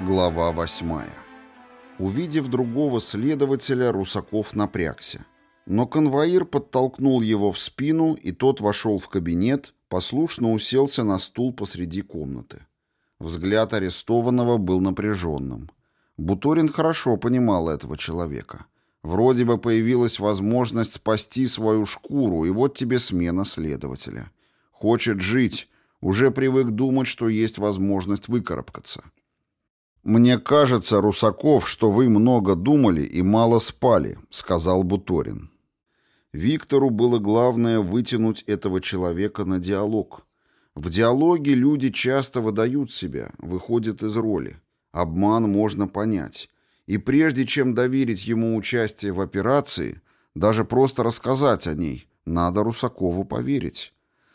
Глава восьмая. Увидев другого следователя, Русаков напрягся. Но конвоир подтолкнул его в спину, и тот вошел в кабинет, послушно уселся на стул посреди комнаты. Взгляд арестованного был напряженным. Буторин хорошо понимал этого человека. Вроде бы появилась возможность спасти свою шкуру, и вот тебе смена следователя. Хочет жить, уже привык думать, что есть возможность выкарабкаться. «Мне кажется, Русаков, что вы много думали и мало спали», — сказал Буторин. Виктору было главное вытянуть этого человека на диалог. В диалоге люди часто выдают себя, выходят из роли. Обман можно понять. И прежде чем доверить ему участие в операции, даже просто рассказать о ней, надо Русакову поверить.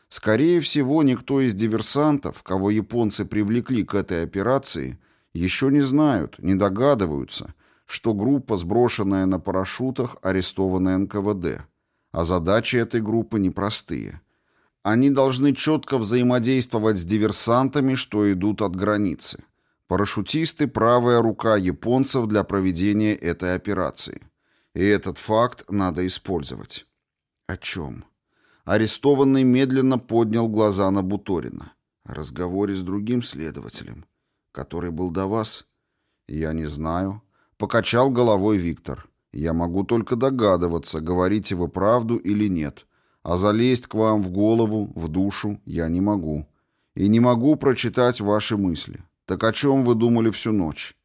Скорее всего, никто из диверсантов, кого японцы привлекли к этой операции, еще не знают, не догадываются, что группа, сброшенная на парашютах, арестована НКВД. А задачи этой группы непростые. Они должны четко взаимодействовать с диверсантами, что идут от границы. Парашютисты – правая рука японцев для проведения этой операции. И этот факт надо использовать. О чем? Арестованный медленно поднял глаза на Буторина. О разговоре с другим следователем который был до вас? Я не знаю. Покачал головой Виктор. Я могу только догадываться, говорите вы правду или нет. А залезть к вам в голову, в душу я не могу. И не могу прочитать ваши мысли. Так о чем вы думали всю ночь?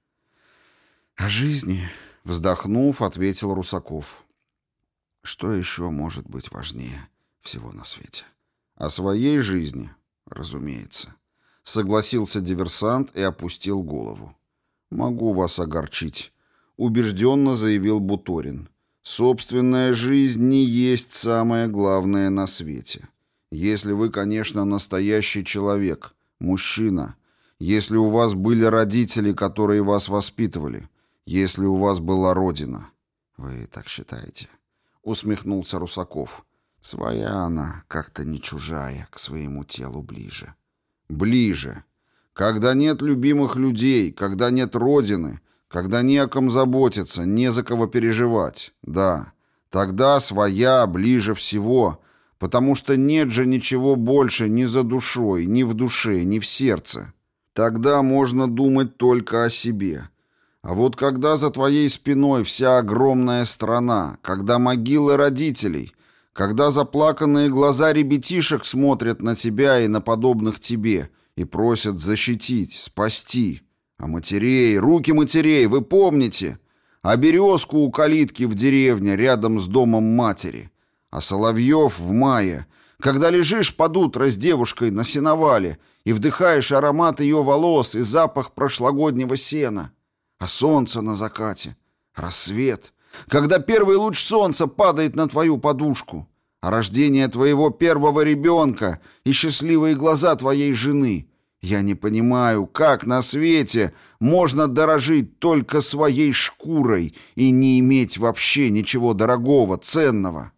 О жизни, вздохнув, ответил Русаков. Что еще может быть важнее всего на свете? О своей жизни, разумеется. Согласился диверсант и опустил голову. «Могу вас огорчить», — убежденно заявил Буторин. «Собственная жизнь не есть самое главное на свете. Если вы, конечно, настоящий человек, мужчина, если у вас были родители, которые вас воспитывали, если у вас была родина». «Вы так считаете?» — усмехнулся Русаков. «Своя она, как-то не чужая, к своему телу ближе». Ближе. Когда нет любимых людей, когда нет родины, когда не о ком заботиться, не за кого переживать. Да, тогда своя ближе всего, потому что нет же ничего больше ни за душой, ни в душе, ни в сердце. Тогда можно думать только о себе. А вот когда за твоей спиной вся огромная страна, когда могилы родителей, когда заплаканные глаза ребятишек смотрят на тебя и на подобных тебе и просят защитить, спасти. А матерей, руки матерей, вы помните? А березку у калитки в деревне рядом с домом матери. А соловьев в мае, когда лежишь под утро с девушкой на сеновале и вдыхаешь аромат ее волос и запах прошлогоднего сена. А солнце на закате, рассвет — когда первый луч солнца падает на твою подушку, а рождение твоего первого ребенка и счастливые глаза твоей жены. Я не понимаю, как на свете можно дорожить только своей шкурой и не иметь вообще ничего дорогого, ценного.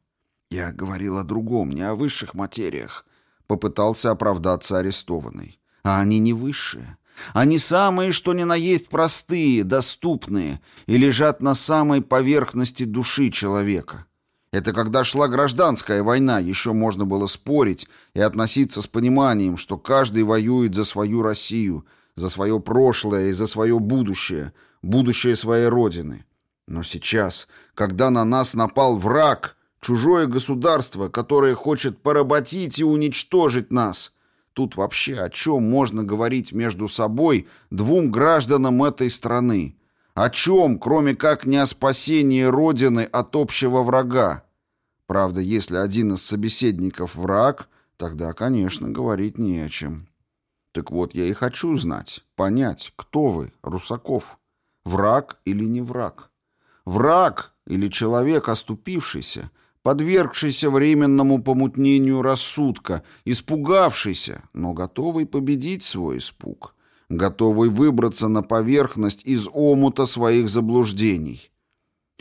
Я говорил о другом, не о высших материях. Попытался оправдаться арестованный. А они не высшие. Они самые, что ни на есть, простые, доступные и лежат на самой поверхности души человека. Это когда шла гражданская война, еще можно было спорить и относиться с пониманием, что каждый воюет за свою Россию, за свое прошлое и за свое будущее, будущее своей Родины. Но сейчас, когда на нас напал враг, чужое государство, которое хочет поработить и уничтожить нас – Тут вообще о чем можно говорить между собой двум гражданам этой страны? О чем, кроме как не о спасении Родины от общего врага? Правда, если один из собеседников враг, тогда, конечно, говорить не о чем. Так вот, я и хочу знать, понять, кто вы, Русаков. Враг или не враг? Враг или человек, оступившийся, подвергшийся временному помутнению рассудка, испугавшийся, но готовый победить свой испуг, готовый выбраться на поверхность из омута своих заблуждений.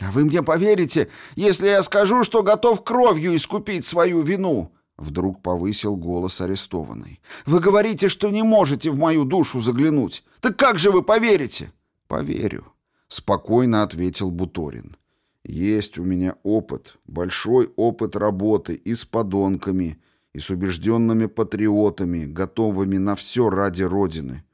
«А вы мне поверите, если я скажу, что готов кровью искупить свою вину?» — Вдруг повысил голос арестованный. «Вы говорите, что не можете в мою душу заглянуть. Так как же вы поверите?» «Поверю», — спокойно ответил Буторин. «Есть у меня опыт, большой опыт работы и с подонками, и с убежденными патриотами, готовыми на все ради Родины,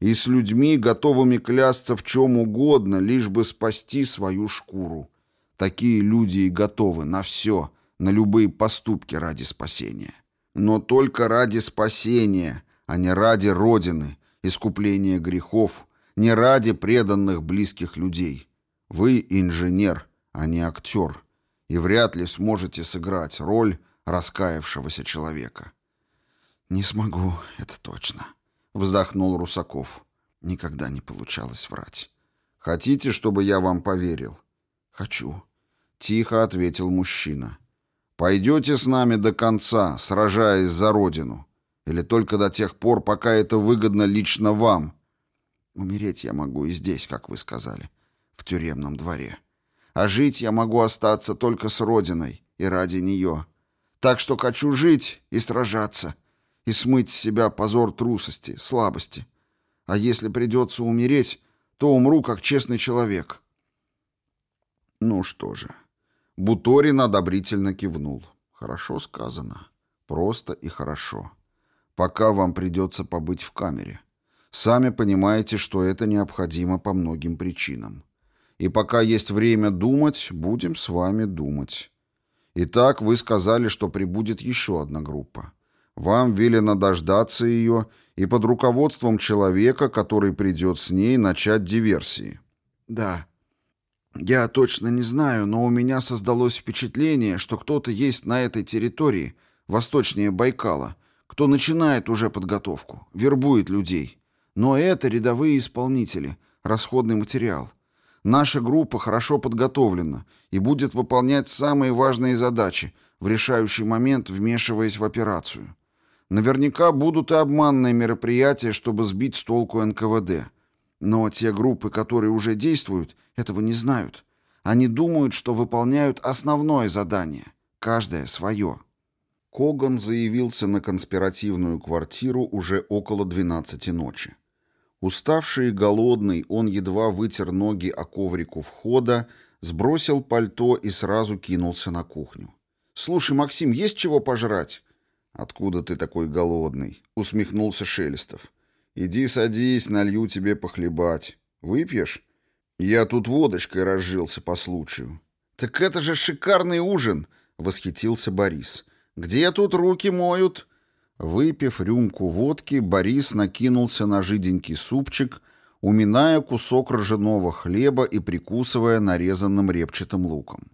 и с людьми, готовыми клясться в чем угодно, лишь бы спасти свою шкуру. Такие люди и готовы на все, на любые поступки ради спасения. Но только ради спасения, а не ради Родины, искупления грехов, не ради преданных близких людей. Вы инженер, а не актер, и вряд ли сможете сыграть роль раскаявшегося человека. «Не смогу, это точно», — вздохнул Русаков. Никогда не получалось врать. «Хотите, чтобы я вам поверил?» «Хочу», — тихо ответил мужчина. Пойдете с нами до конца, сражаясь за родину? Или только до тех пор, пока это выгодно лично вам? Умереть я могу и здесь, как вы сказали, в тюремном дворе. А жить я могу остаться только с родиной и ради нее. Так что хочу жить и сражаться, и смыть с себя позор трусости, слабости. А если придется умереть, то умру как честный человек. Ну что же... Буторин одобрительно кивнул. Хорошо сказано. Просто и хорошо. Пока вам придется побыть в камере. Сами понимаете, что это необходимо по многим причинам. И пока есть время думать, будем с вами думать. Итак, вы сказали, что прибудет еще одна группа. Вам велено дождаться ее и под руководством человека, который придет с ней, начать диверсии. Да, я точно не знаю, но у меня создалось впечатление, что кто-то есть на этой территории, восточнее Байкала, кто начинает уже подготовку, вербует людей. Но это рядовые исполнители, расходный материал. Наша группа хорошо подготовлена и будет выполнять самые важные задачи, в решающий момент вмешиваясь в операцию. Наверняка будут и обманные мероприятия, чтобы сбить с толку НКВД. Но те группы, которые уже действуют, этого не знают. Они думают, что выполняют основное задание, каждое свое. Коган заявился на конспиративную квартиру уже около 12 ночи. Уставший и голодный, он едва вытер ноги о коврику входа, сбросил пальто и сразу кинулся на кухню. «Слушай, Максим, есть чего пожрать?» «Откуда ты такой голодный?» — усмехнулся Шелестов. Иди садись, налью тебе похлебать. Выпьешь? Я тут водочкой разжился по случаю. Так это же шикарный ужин, восхитился Борис. Где тут руки моют? Выпив рюмку водки, Борис накинулся на жиденький супчик, уминая кусок ржаного хлеба и прикусывая нарезанным репчатым луком.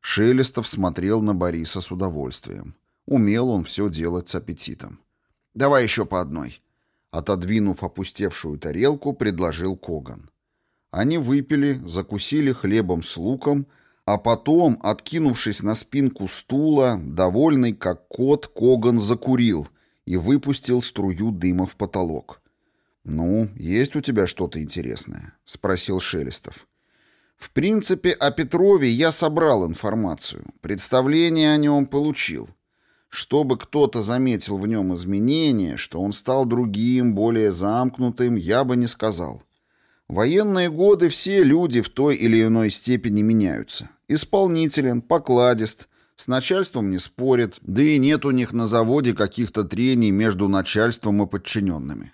Шелестов смотрел на Бориса с удовольствием. Умел он все делать с аппетитом. «Давай еще по одной», Отодвинув опустевшую тарелку, предложил Коган. Они выпили, закусили хлебом с луком, а потом, откинувшись на спинку стула, довольный как кот, Коган закурил и выпустил струю дыма в потолок. «Ну, есть у тебя что-то интересное?» — спросил Шелестов. «В принципе, о Петрове я собрал информацию, представление о нем получил. Чтобы кто-то заметил в нем изменения, что он стал другим, более замкнутым, я бы не сказал. военные годы все люди в той или иной степени меняются. Исполнителен, покладист, с начальством не спорит, да и нет у них на заводе каких-то трений между начальством и подчиненными.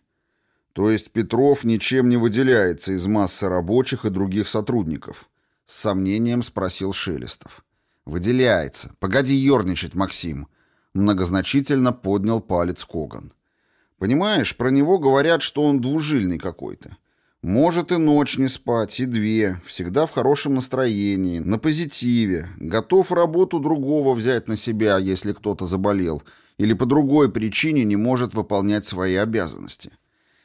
То есть Петров ничем не выделяется из массы рабочих и других сотрудников? С сомнением спросил Шелестов. Выделяется. Погоди ерничать, Максим. Многозначительно поднял палец Коган. Понимаешь, про него говорят, что он двужильный какой-то. Может и ночь не спать, и две, всегда в хорошем настроении, на позитиве, готов работу другого взять на себя, если кто-то заболел, или по другой причине не может выполнять свои обязанности.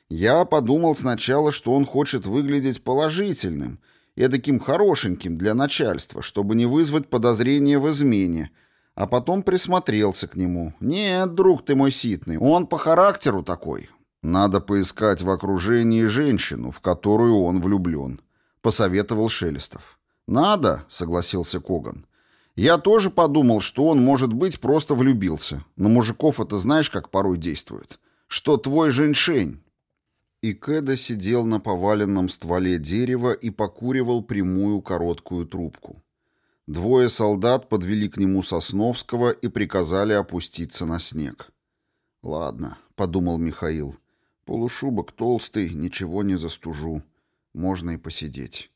Я подумал сначала, что он хочет выглядеть положительным, и таким хорошеньким для начальства, чтобы не вызвать подозрения в измене, а потом присмотрелся к нему. «Нет, друг ты мой ситный, он по характеру такой». «Надо поискать в окружении женщину, в которую он влюблен», — посоветовал Шелестов. «Надо», — согласился Коган. Я тоже подумал, что он, может быть, просто влюбился. Но мужиков это знаешь, как порой действует. Что твой женьшень. И Кэда сидел на поваленном стволе дерева и покуривал прямую короткую трубку. Двое солдат подвели к нему Сосновского и приказали опуститься на снег. «Ладно», — подумал Михаил, — «полушубок толстый, ничего не застужу. Можно и посидеть».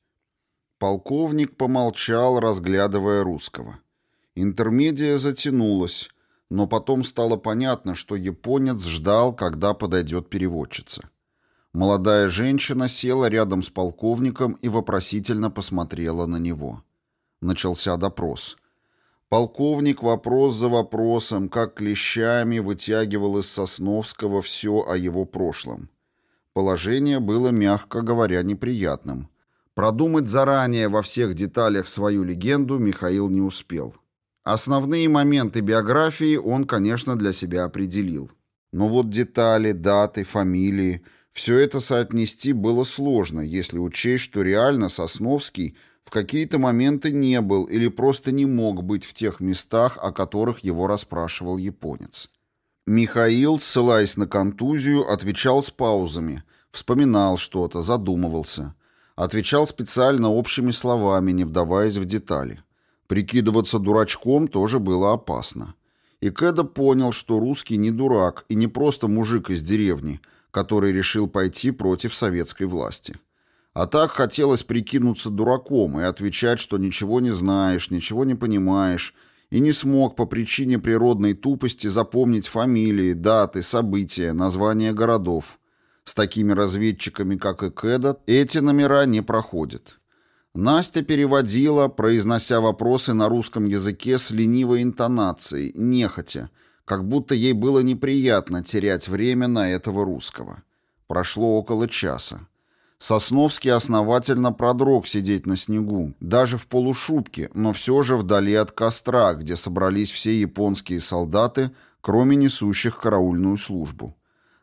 Полковник помолчал, разглядывая русского. Интермедия затянулась, но потом стало понятно, что японец ждал, когда подойдет переводчица. Молодая женщина села рядом с полковником и вопросительно посмотрела на него. Начался допрос. Полковник вопрос за вопросом, как клещами вытягивал из Сосновского все о его прошлом. Положение было, мягко говоря, неприятным. Продумать заранее во всех деталях свою легенду Михаил не успел. Основные моменты биографии он, конечно, для себя определил. Но вот детали, даты, фамилии – все это соотнести было сложно, если учесть, что реально Сосновский – в какие-то моменты не был или просто не мог быть в тех местах, о которых его расспрашивал японец. Михаил, ссылаясь на контузию, отвечал с паузами, вспоминал что-то, задумывался. Отвечал специально общими словами, не вдаваясь в детали. Прикидываться дурачком тоже было опасно. И Кэда понял, что русский не дурак и не просто мужик из деревни, который решил пойти против советской власти. А так хотелось прикинуться дураком и отвечать, что ничего не знаешь, ничего не понимаешь, и не смог по причине природной тупости запомнить фамилии, даты, события, названия городов. С такими разведчиками, как и Кэда, эти номера не проходят. Настя переводила, произнося вопросы на русском языке с ленивой интонацией, нехотя, как будто ей было неприятно терять время на этого русского. Прошло около часа. Сосновский основательно продрог сидеть на снегу, даже в полушубке, но все же вдали от костра, где собрались все японские солдаты, кроме несущих караульную службу.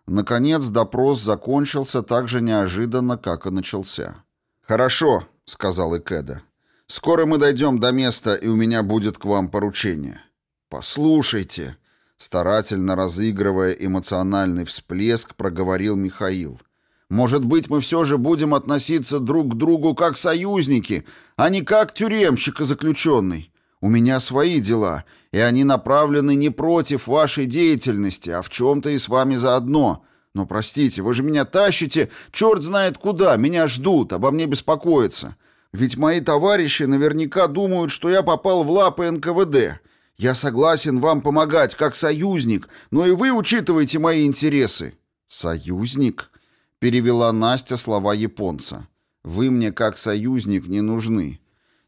Наконец допрос закончился так же неожиданно, как и начался. «Хорошо», — сказал Икеда. «Скоро мы дойдем до места, и у меня будет к вам поручение». «Послушайте», — старательно разыгрывая эмоциональный всплеск, проговорил Михаил. Может быть, мы все же будем относиться друг к другу как союзники, а не как тюремщик и заключенный. У меня свои дела, и они направлены не против вашей деятельности, а в чем-то и с вами заодно. Но, простите, вы же меня тащите, черт знает куда, меня ждут, обо мне беспокоятся. Ведь мои товарищи наверняка думают, что я попал в лапы НКВД. Я согласен вам помогать как союзник, но и вы учитывайте мои интересы». «Союзник?» Перевела Настя слова японца. «Вы мне как союзник не нужны.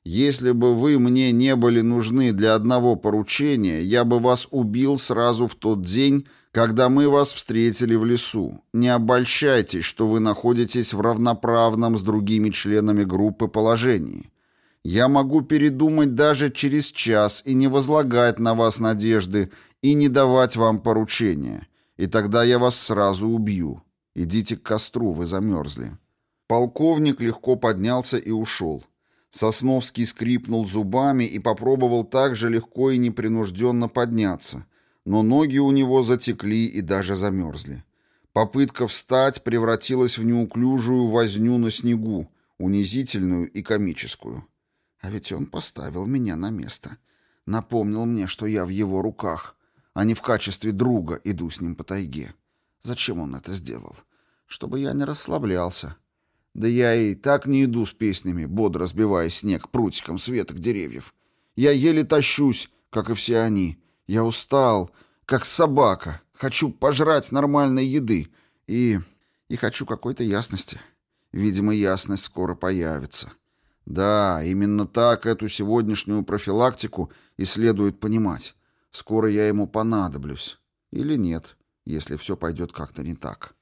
Если бы вы мне не были нужны для одного поручения, я бы вас убил сразу в тот день, когда мы вас встретили в лесу. Не обольщайтесь, что вы находитесь в равноправном с другими членами группы положении. Я могу передумать даже через час и не возлагать на вас надежды и не давать вам поручения, и тогда я вас сразу убью. Идите к костру, вы замерзли». Полковник легко поднялся и ушел. Сосновский скрипнул зубами и попробовал так же легко и непринужденно подняться, но ноги у него затекли и даже замерзли. Попытка встать превратилась в неуклюжую возню на снегу, унизительную и комическую. А ведь он поставил меня на место. Напомнил мне, что я в его руках, а не в качестве друга иду с ним по тайге. Зачем он это сделал? Чтобы я не расслаблялся. Да я и так не иду с песнями, бодро сбивая снег прутиком с веток деревьев. Я еле тащусь, как и все они. Я устал, как собака. Хочу пожрать нормальной еды. И... и хочу какой-то ясности. Видимо, ясность скоро появится. Да, именно так эту сегодняшнюю профилактику и следует понимать. Скоро я ему понадоблюсь. Или нет, если все пойдет как-то не так.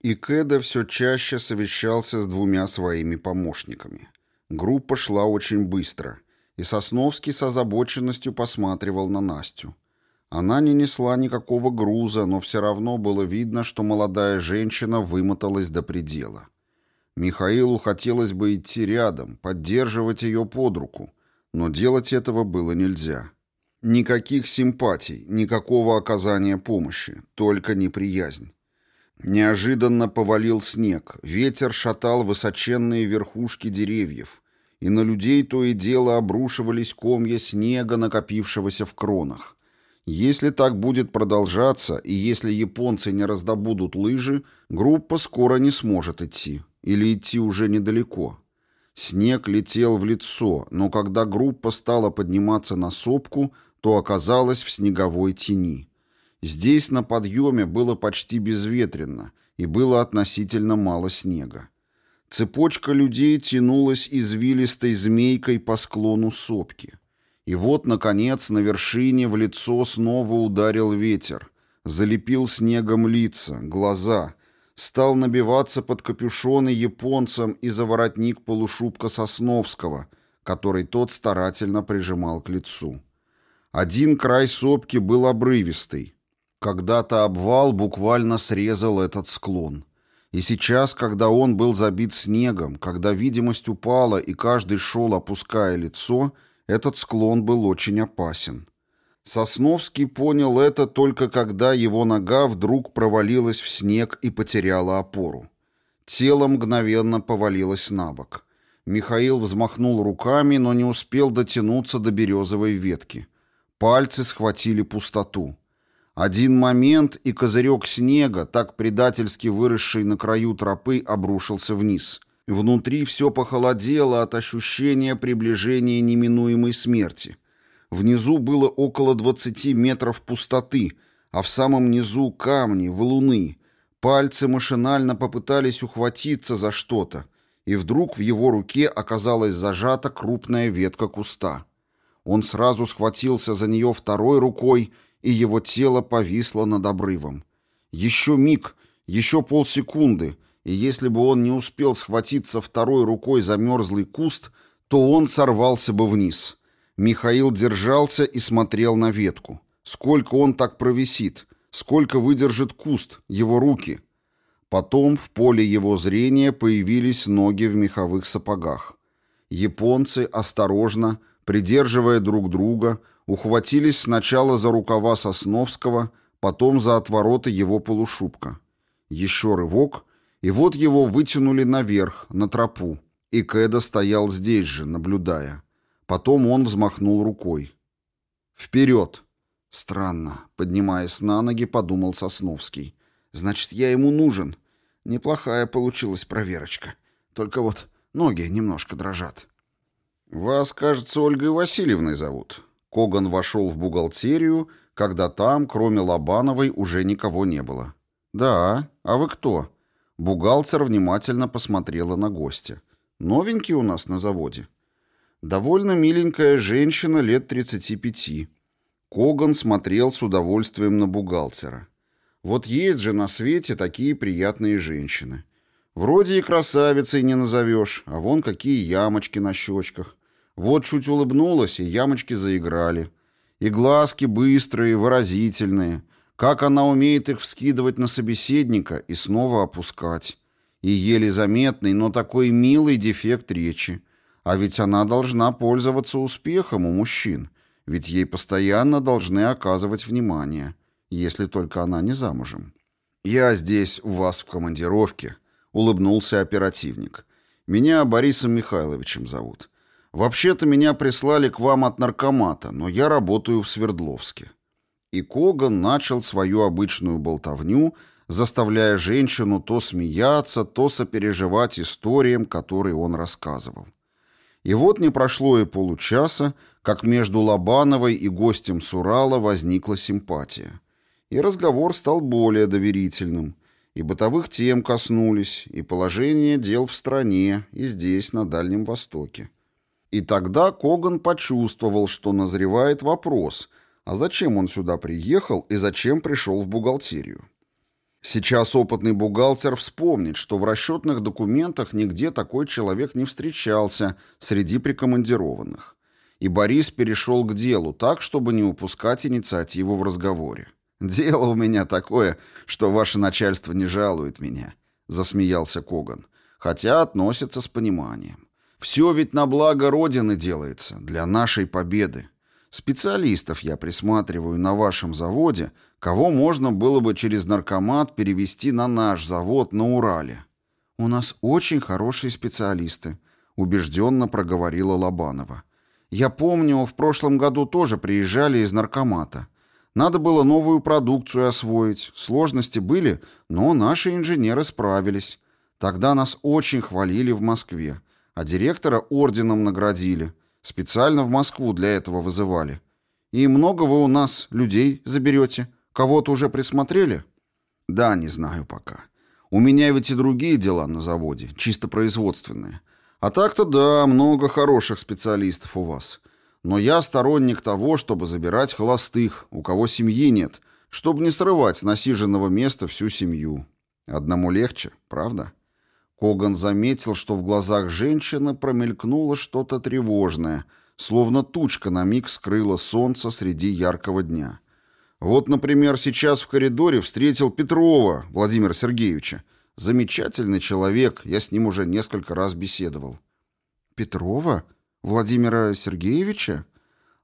И Кэда все чаще совещался с двумя своими помощниками. Группа шла очень быстро, и Сосновский с озабоченностью посматривал на Настю. Она не несла никакого груза, но все равно было видно, что молодая женщина вымоталась до предела. Михаилу хотелось бы идти рядом, поддерживать ее под руку, Но делать этого было нельзя. Никаких симпатий, никакого оказания помощи, только неприязнь. Неожиданно повалил снег, ветер шатал высоченные верхушки деревьев, и на людей то и дело обрушивались комья снега, накопившегося в кронах. Если так будет продолжаться, и если японцы не раздобудут лыжи, группа скоро не сможет идти. Или идти уже недалеко. Снег летел в лицо, но когда группа стала подниматься на сопку, то оказалась в снеговой тени. Здесь на подъеме было почти безветренно, и было относительно мало снега. Цепочка людей тянулась извилистой змейкой по склону сопки. И вот, наконец, на вершине в лицо снова ударил ветер, залепил снегом лица, глаза, стал набиваться под капюшоны японцам и за воротник полушубка Сосновского, который тот старательно прижимал к лицу. Один край сопки был обрывистый, когда-то обвал буквально срезал этот склон. И сейчас, когда он был забит снегом, когда видимость упала и каждый шел, опуская лицо, этот склон был очень опасен. Сосновский понял это только когда его нога вдруг провалилась в снег и потеряла опору. Тело мгновенно повалилось на бок. Михаил взмахнул руками, но не успел дотянуться до березовой ветки. Пальцы схватили пустоту. Один момент, и козырек снега, так предательски выросший на краю тропы, обрушился вниз. Внутри все похолодело от ощущения приближения неминуемой смерти. Внизу было около 20 метров пустоты, а в самом низу камни, валуны. Пальцы машинально попытались ухватиться за что-то, и вдруг в его руке оказалась зажата крупная ветка куста. Он сразу схватился за нее второй рукой и его тело повисло над обрывом. Еще миг, еще полсекунды, и если бы он не успел схватиться второй рукой за мерзлый куст, то он сорвался бы вниз. Михаил держался и смотрел на ветку. Сколько он так провисит? Сколько выдержит куст, его руки? Потом в поле его зрения появились ноги в меховых сапогах. Японцы осторожно, придерживая друг друга, ухватились сначала за рукава Сосновского, потом за отвороты его полушубка. Еще рывок, и вот его вытянули наверх, на тропу, и Кэда стоял здесь же, наблюдая. Потом он взмахнул рукой. «Вперед!» «Странно», — поднимаясь на ноги, подумал Сосновский. «Значит, я ему нужен. Неплохая получилась проверочка. Только вот ноги немножко дрожат». «Вас, кажется, Ольгой Васильевной зовут», Коган вошел в бухгалтерию, когда там, кроме Лобановой, уже никого не было. «Да, а вы кто?» Бухгалтер внимательно посмотрела на гостя. «Новенький у нас на заводе». Довольно миленькая женщина лет 35. Коган смотрел с удовольствием на бухгалтера. Вот есть же на свете такие приятные женщины. Вроде и красавицей не назовешь, а вон какие ямочки на щечках. Вот чуть улыбнулась, и ямочки заиграли. И глазки быстрые, выразительные. Как она умеет их вскидывать на собеседника и снова опускать. И еле заметный, но такой милый дефект речи. А ведь она должна пользоваться успехом у мужчин. Ведь ей постоянно должны оказывать внимание. Если только она не замужем. «Я здесь у вас в командировке», — улыбнулся оперативник. «Меня Борисом Михайловичем зовут. Вообще-то меня прислали к вам от наркомата, но я работаю в Свердловске». И Коган начал свою обычную болтовню, заставляя женщину то смеяться, то сопереживать историям, которые он рассказывал. И вот не прошло и получаса, как между Лобановой и гостем с Урала возникла симпатия. И разговор стал более доверительным, и бытовых тем коснулись, и положение дел в стране, и здесь, на Дальнем Востоке. И тогда Коган почувствовал, что назревает вопрос, а зачем он сюда приехал и зачем пришел в бухгалтерию. Сейчас опытный бухгалтер вспомнит, что в расчетных документах нигде такой человек не встречался среди прикомандированных. И Борис перешел к делу так, чтобы не упускать инициативу в разговоре. «Дело у меня такое, что ваше начальство не жалует меня», — засмеялся Коган, хотя относится с пониманием. Все ведь на благо Родины делается, для нашей победы. Специалистов я присматриваю на вашем заводе, кого можно было бы через наркомат перевести на наш завод на Урале. У нас очень хорошие специалисты, убежденно проговорила Лобанова. Я помню, в прошлом году тоже приезжали из наркомата. Надо было новую продукцию освоить. Сложности были, но наши инженеры справились. Тогда нас очень хвалили в Москве, а директора орденом наградили. Специально в Москву для этого вызывали. И много вы у нас людей заберете? Кого-то уже присмотрели? Да, не знаю пока. У меня ведь и другие дела на заводе, чисто производственные. А так-то да, много хороших специалистов у вас. Но я сторонник того, чтобы забирать холостых, у кого семьи нет, чтобы не срывать с насиженного места всю семью. Одному легче, правда? Коган заметил, что в глазах женщины промелькнуло что-то тревожное, словно тучка на миг скрыла солнце среди яркого дня. Вот, например, сейчас в коридоре встретил Петрова Владимира Сергеевича. Замечательный человек, я с ним уже несколько раз беседовал. «Петрова? Владимира Сергеевича?»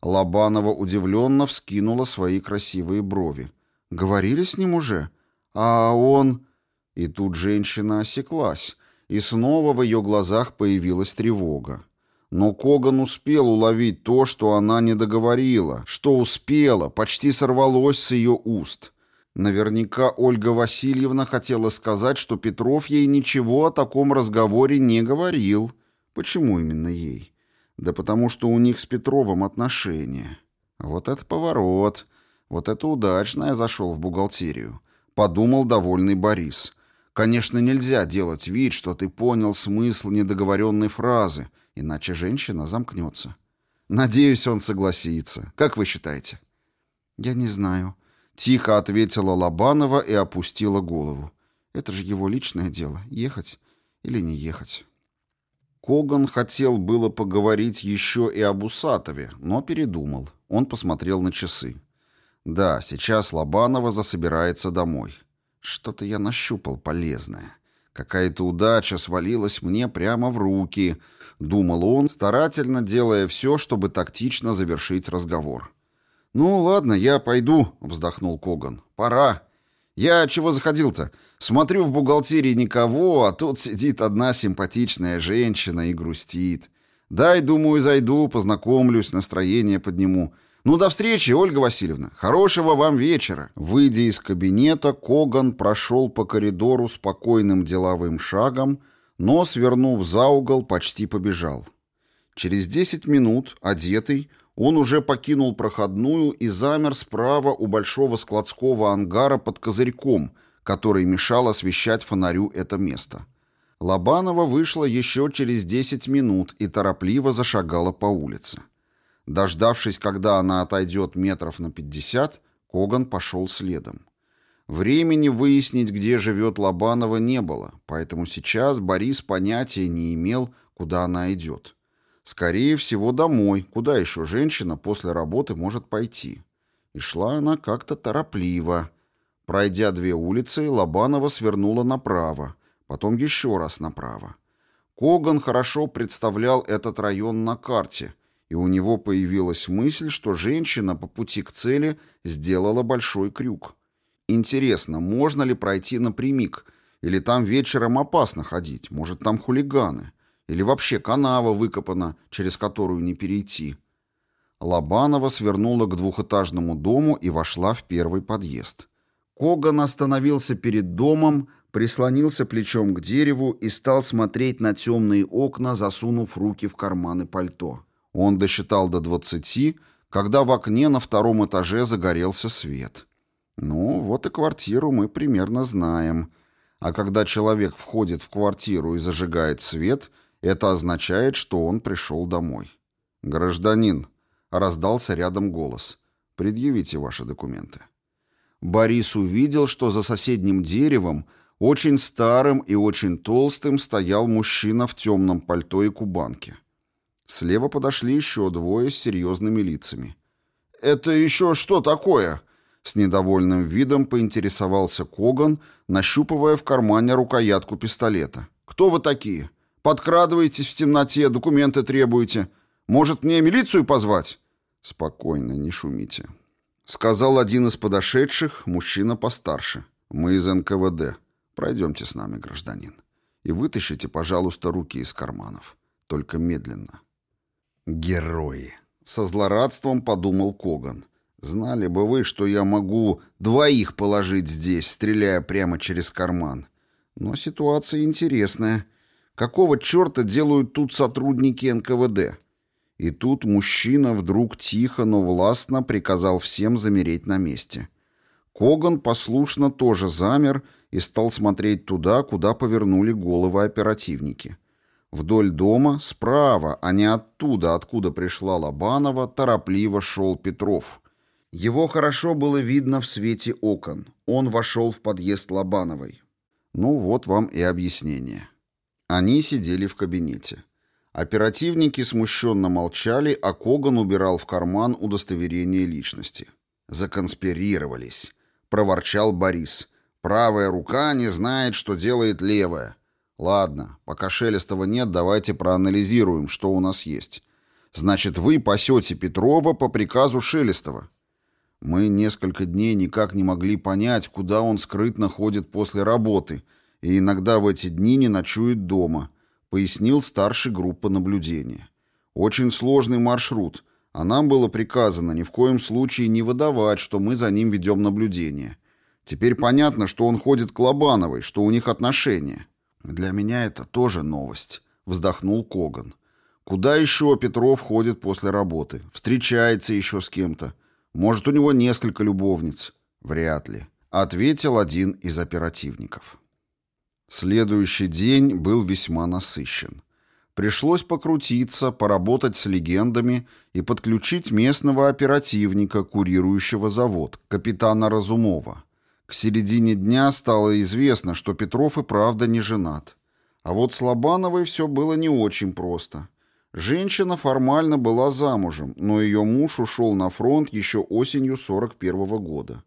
Лобанова удивленно вскинула свои красивые брови. «Говорили с ним уже? А он...» И тут женщина осеклась, и снова в ее глазах появилась тревога. Но Коган успел уловить то, что она не договорила, что успела, почти сорвалось с ее уст. Наверняка Ольга Васильевна хотела сказать, что Петров ей ничего о таком разговоре не говорил. Почему именно ей? Да потому что у них с Петровым отношения. Вот это поворот. Вот это удачно я зашел в бухгалтерию. Подумал довольный Борис. Конечно, нельзя делать вид, что ты понял смысл недоговоренной фразы, иначе женщина замкнется. Надеюсь, он согласится. Как вы считаете? Я не знаю. Тихо ответила Лобанова и опустила голову. Это же его личное дело, ехать или не ехать. Коган хотел было поговорить еще и об Усатове, но передумал. Он посмотрел на часы. Да, сейчас Лобанова засобирается домой. Что-то я нащупал полезное. Какая-то удача свалилась мне прямо в руки, думал он, старательно делая все, чтобы тактично завершить разговор. «Ну, ладно, я пойду», — вздохнул Коган. «Пора. Я чего заходил-то? Смотрю в бухгалтерии никого, а тут сидит одна симпатичная женщина и грустит. Дай, думаю, зайду, познакомлюсь, настроение подниму. «Ну, до встречи, Ольга Васильевна. Хорошего вам вечера». Выйдя из кабинета, Коган прошел по коридору спокойным деловым шагом, но, свернув за угол, почти побежал. Через десять минут, одетый, он уже покинул проходную и замер справа у большого складского ангара под козырьком, который мешал освещать фонарю это место. Лобанова вышла еще через десять минут и торопливо зашагала по улице. Дождавшись, когда она отойдет метров на пятьдесят, Коган пошел следом. Времени выяснить, где живет Лобанова, не было, поэтому сейчас Борис понятия не имел, куда она идет. Скорее всего, домой, куда еще женщина после работы может пойти. И шла она как-то торопливо. Пройдя две улицы, Лобанова свернула направо, потом еще раз направо. Коган хорошо представлял этот район на карте — и у него появилась мысль, что женщина по пути к цели сделала большой крюк. Интересно, можно ли пройти напрямик, или там вечером опасно ходить, может, там хулиганы, или вообще канава выкопана, через которую не перейти. Лобанова свернула к двухэтажному дому и вошла в первый подъезд. Коган остановился перед домом, прислонился плечом к дереву и стал смотреть на темные окна, засунув руки в карманы пальто. Он досчитал до двадцати, когда в окне на втором этаже загорелся свет. Ну, вот и квартиру мы примерно знаем. А когда человек входит в квартиру и зажигает свет, это означает, что он пришел домой. «Гражданин», — раздался рядом голос, — «предъявите ваши документы». Борис увидел, что за соседним деревом, очень старым и очень толстым, стоял мужчина в темном пальто и кубанке. Слева подошли еще двое с серьезными лицами. «Это еще что такое?» С недовольным видом поинтересовался Коган, нащупывая в кармане рукоятку пистолета. «Кто вы такие? Подкрадываетесь в темноте, документы требуете. Может, мне милицию позвать?» «Спокойно, не шумите», — сказал один из подошедших, мужчина постарше. «Мы из НКВД. Пройдемте с нами, гражданин. И вытащите, пожалуйста, руки из карманов. Только медленно». «Герои!» — со злорадством подумал Коган. «Знали бы вы, что я могу двоих положить здесь, стреляя прямо через карман. Но ситуация интересная. Какого черта делают тут сотрудники НКВД?» И тут мужчина вдруг тихо, но властно приказал всем замереть на месте. Коган послушно тоже замер и стал смотреть туда, куда повернули головы оперативники. Вдоль дома, справа, а не оттуда, откуда пришла Лобанова, торопливо шел Петров. Его хорошо было видно в свете окон. Он вошел в подъезд Лобановой. Ну вот вам и объяснение. Они сидели в кабинете. Оперативники смущенно молчали, а Коган убирал в карман удостоверение личности. «Законспирировались», — проворчал Борис. «Правая рука не знает, что делает левая. Ладно, пока Шелестова нет, давайте проанализируем, что у нас есть. Значит, вы пасете Петрова по приказу Шелестова». Мы несколько дней никак не могли понять, куда он скрытно ходит после работы, и иногда в эти дни не ночует дома — пояснил старший группы наблюдения. Очень сложный маршрут, а нам было приказано ни в коем случае не выдавать, что мы за ним ведем наблюдение. Теперь понятно, что он ходит к Лобановой, что у них отношения. Для меня это тоже новость, вздохнул Коган. Куда еще Петров ходит после работы? Встречается еще с кем-то? Может, у него несколько любовниц? Вряд ли, ответил один из оперативников. Следующий день был весьма насыщен. Пришлось покрутиться, поработать с легендами и подключить местного оперативника, курирующего завод, капитана Разумова. К середине дня стало известно, что Петров и правда не женат. А вот с Лобановой все было не очень просто. Женщина формально была замужем, но ее муж ушел на фронт еще осенью 41 -го года.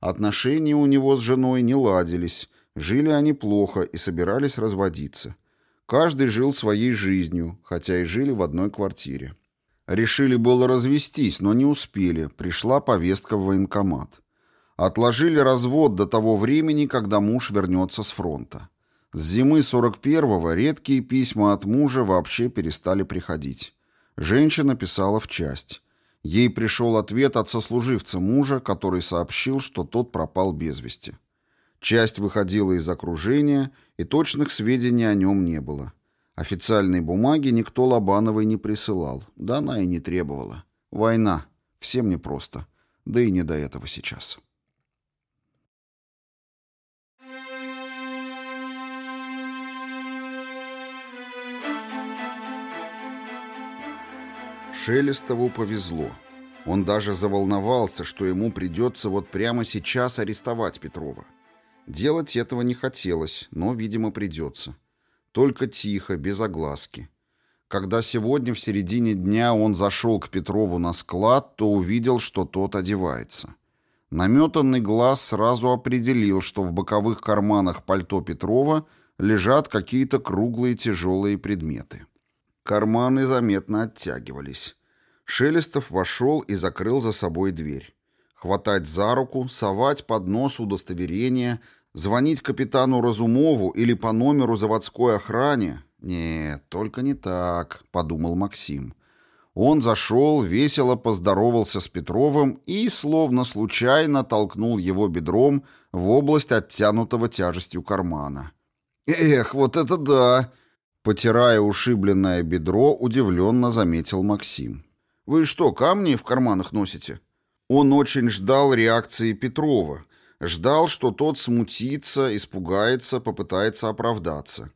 Отношения у него с женой не ладились, Жили они плохо и собирались разводиться. Каждый жил своей жизнью, хотя и жили в одной квартире. Решили было развестись, но не успели, пришла повестка в военкомат. Отложили развод до того времени, когда муж вернется с фронта. С зимы 41-го редкие письма от мужа вообще перестали приходить. Женщина писала в часть. Ей пришел ответ от сослуживца мужа, который сообщил, что тот пропал без вести. Часть выходила из окружения, и точных сведений о нем не было. Официальной бумаги никто Лобановой не присылал, да она и не требовала. Война. Всем непросто. Да и не до этого сейчас. Шелестову повезло. Он даже заволновался, что ему придется вот прямо сейчас арестовать Петрова. Делать этого не хотелось, но, видимо, придется. Только тихо, без огласки. Когда сегодня в середине дня он зашел к Петрову на склад, то увидел, что тот одевается. Наметанный глаз сразу определил, что в боковых карманах пальто Петрова лежат какие-то круглые тяжелые предметы. Карманы заметно оттягивались. Шелестов вошел и закрыл за собой дверь. Хватать за руку, совать под нос удостоверение — Звонить капитану Разумову или по номеру заводской охране? Нет, только не так, подумал Максим. Он зашел, весело поздоровался с Петровым и, словно случайно, толкнул его бедром в область оттянутого тяжестью кармана. «Эх, вот это да!» Потирая ушибленное бедро, удивленно заметил Максим. «Вы что, камни в карманах носите?» Он очень ждал реакции Петрова, Ждал, что тот смутится, испугается, попытается оправдаться.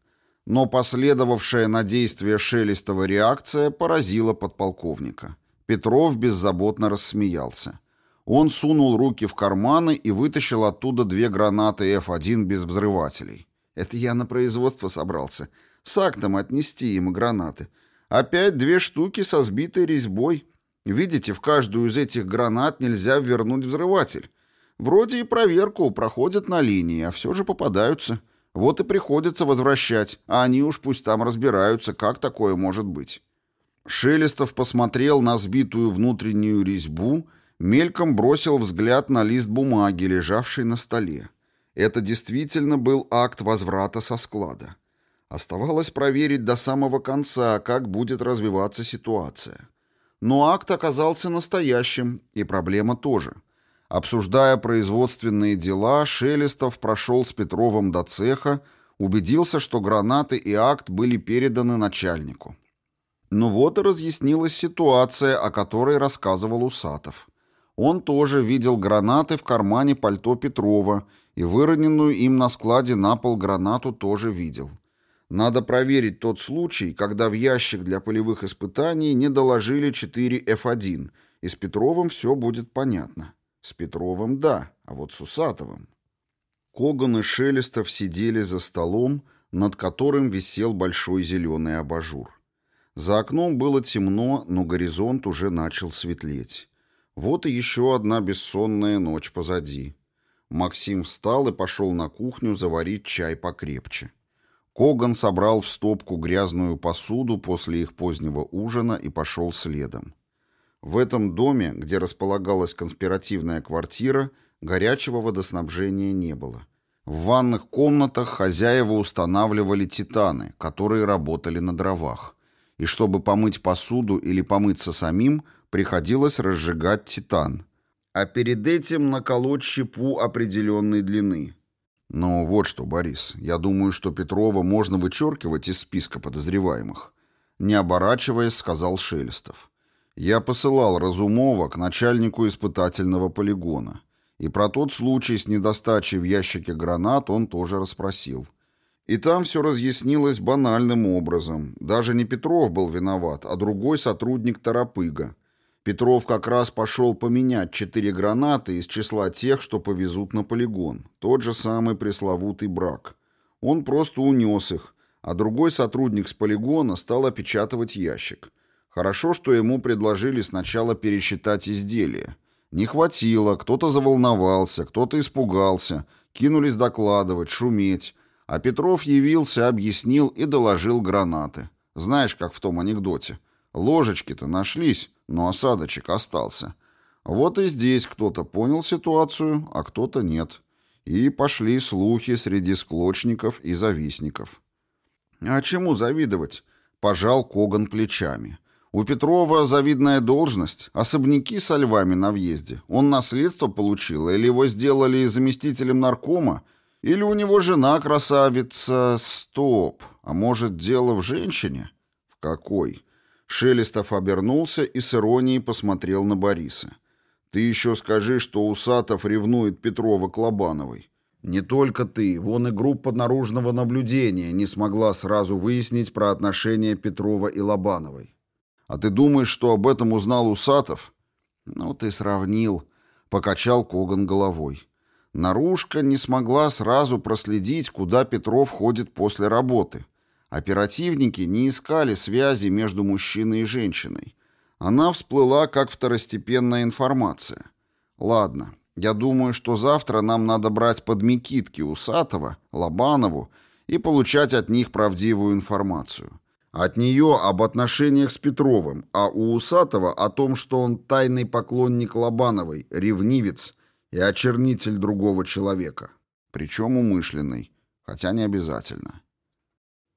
Но последовавшая на действие Шелестова реакция поразила подполковника. Петров беззаботно рассмеялся. Он сунул руки в карманы и вытащил оттуда две гранаты F1 без взрывателей. Это я на производство собрался. С актом отнести им гранаты. Опять две штуки со сбитой резьбой. Видите, в каждую из этих гранат нельзя вернуть взрыватель. Вроде и проверку проходят на линии, а все же попадаются. Вот и приходится возвращать, а они уж пусть там разбираются, как такое может быть. Шелестов посмотрел на сбитую внутреннюю резьбу, мельком бросил взгляд на лист бумаги, лежавший на столе. Это действительно был акт возврата со склада. Оставалось проверить до самого конца, как будет развиваться ситуация. Но акт оказался настоящим, и проблема тоже. Обсуждая производственные дела, Шелестов прошел с Петровым до цеха, убедился, что гранаты и акт были переданы начальнику. Ну вот и разъяснилась ситуация, о которой рассказывал Усатов. Он тоже видел гранаты в кармане пальто Петрова и выроненную им на складе на пол гранату тоже видел. Надо проверить тот случай, когда в ящик для полевых испытаний не доложили 4 F1, и с Петровым все будет понятно. С Петровым — да, а вот с Усатовым. Коган и Шелестов сидели за столом, над которым висел большой зеленый абажур. За окном было темно, но горизонт уже начал светлеть. Вот и еще одна бессонная ночь позади. Максим встал и пошел на кухню заварить чай покрепче. Коган собрал в стопку грязную посуду после их позднего ужина и пошел следом. В этом доме, где располагалась конспиративная квартира, горячего водоснабжения не было. В ванных комнатах хозяева устанавливали титаны, которые работали на дровах. И чтобы помыть посуду или помыться самим, приходилось разжигать титан. А перед этим наколоть щепу определенной длины – «Ну вот что, Борис, я думаю, что Петрова можно вычеркивать из списка подозреваемых». Не оборачиваясь, сказал Шелестов. «Я посылал Разумова к начальнику испытательного полигона. И про тот случай с недостачей в ящике гранат он тоже расспросил. И там все разъяснилось банальным образом. Даже не Петров был виноват, а другой сотрудник Торопыга. Петров как раз пошел поменять четыре гранаты из числа тех, что повезут на полигон. Тот же самый пресловутый брак. Он просто унес их, а другой сотрудник с полигона стал опечатывать ящик. Хорошо, что ему предложили сначала пересчитать изделия. Не хватило, кто-то заволновался, кто-то испугался, кинулись докладывать, шуметь. А Петров явился, объяснил и доложил гранаты. Знаешь, как в том анекдоте. Ложечки-то нашлись, но осадочек остался. Вот и здесь кто-то понял ситуацию, а кто-то нет. И пошли слухи среди склочников и завистников. А чему завидовать? Пожал Коган плечами. У Петрова завидная должность, особняки со львами на въезде. Он наследство получил, или его сделали заместителем наркома, или у него жена красавица. Стоп, а может дело в женщине? В какой? Шелестов обернулся и с иронией посмотрел на Бориса. «Ты еще скажи, что Усатов ревнует Петрова к Лобановой. Не только ты, вон и группа наружного наблюдения не смогла сразу выяснить про отношения Петрова и Лобановой. А ты думаешь, что об этом узнал Усатов?» «Ну, ты сравнил», — покачал Коган головой. Наружка не смогла сразу проследить, куда Петров ходит после работы. Оперативники не искали связи между мужчиной и женщиной. Она всплыла как второстепенная информация. Ладно, я думаю, что завтра нам надо брать под Микитки Усатова, Лобанову и получать от них правдивую информацию. От нее об отношениях с Петровым, а у Усатова о том, что он тайный поклонник Лобановой, ревнивец и очернитель другого человека. Причем умышленный, хотя не обязательно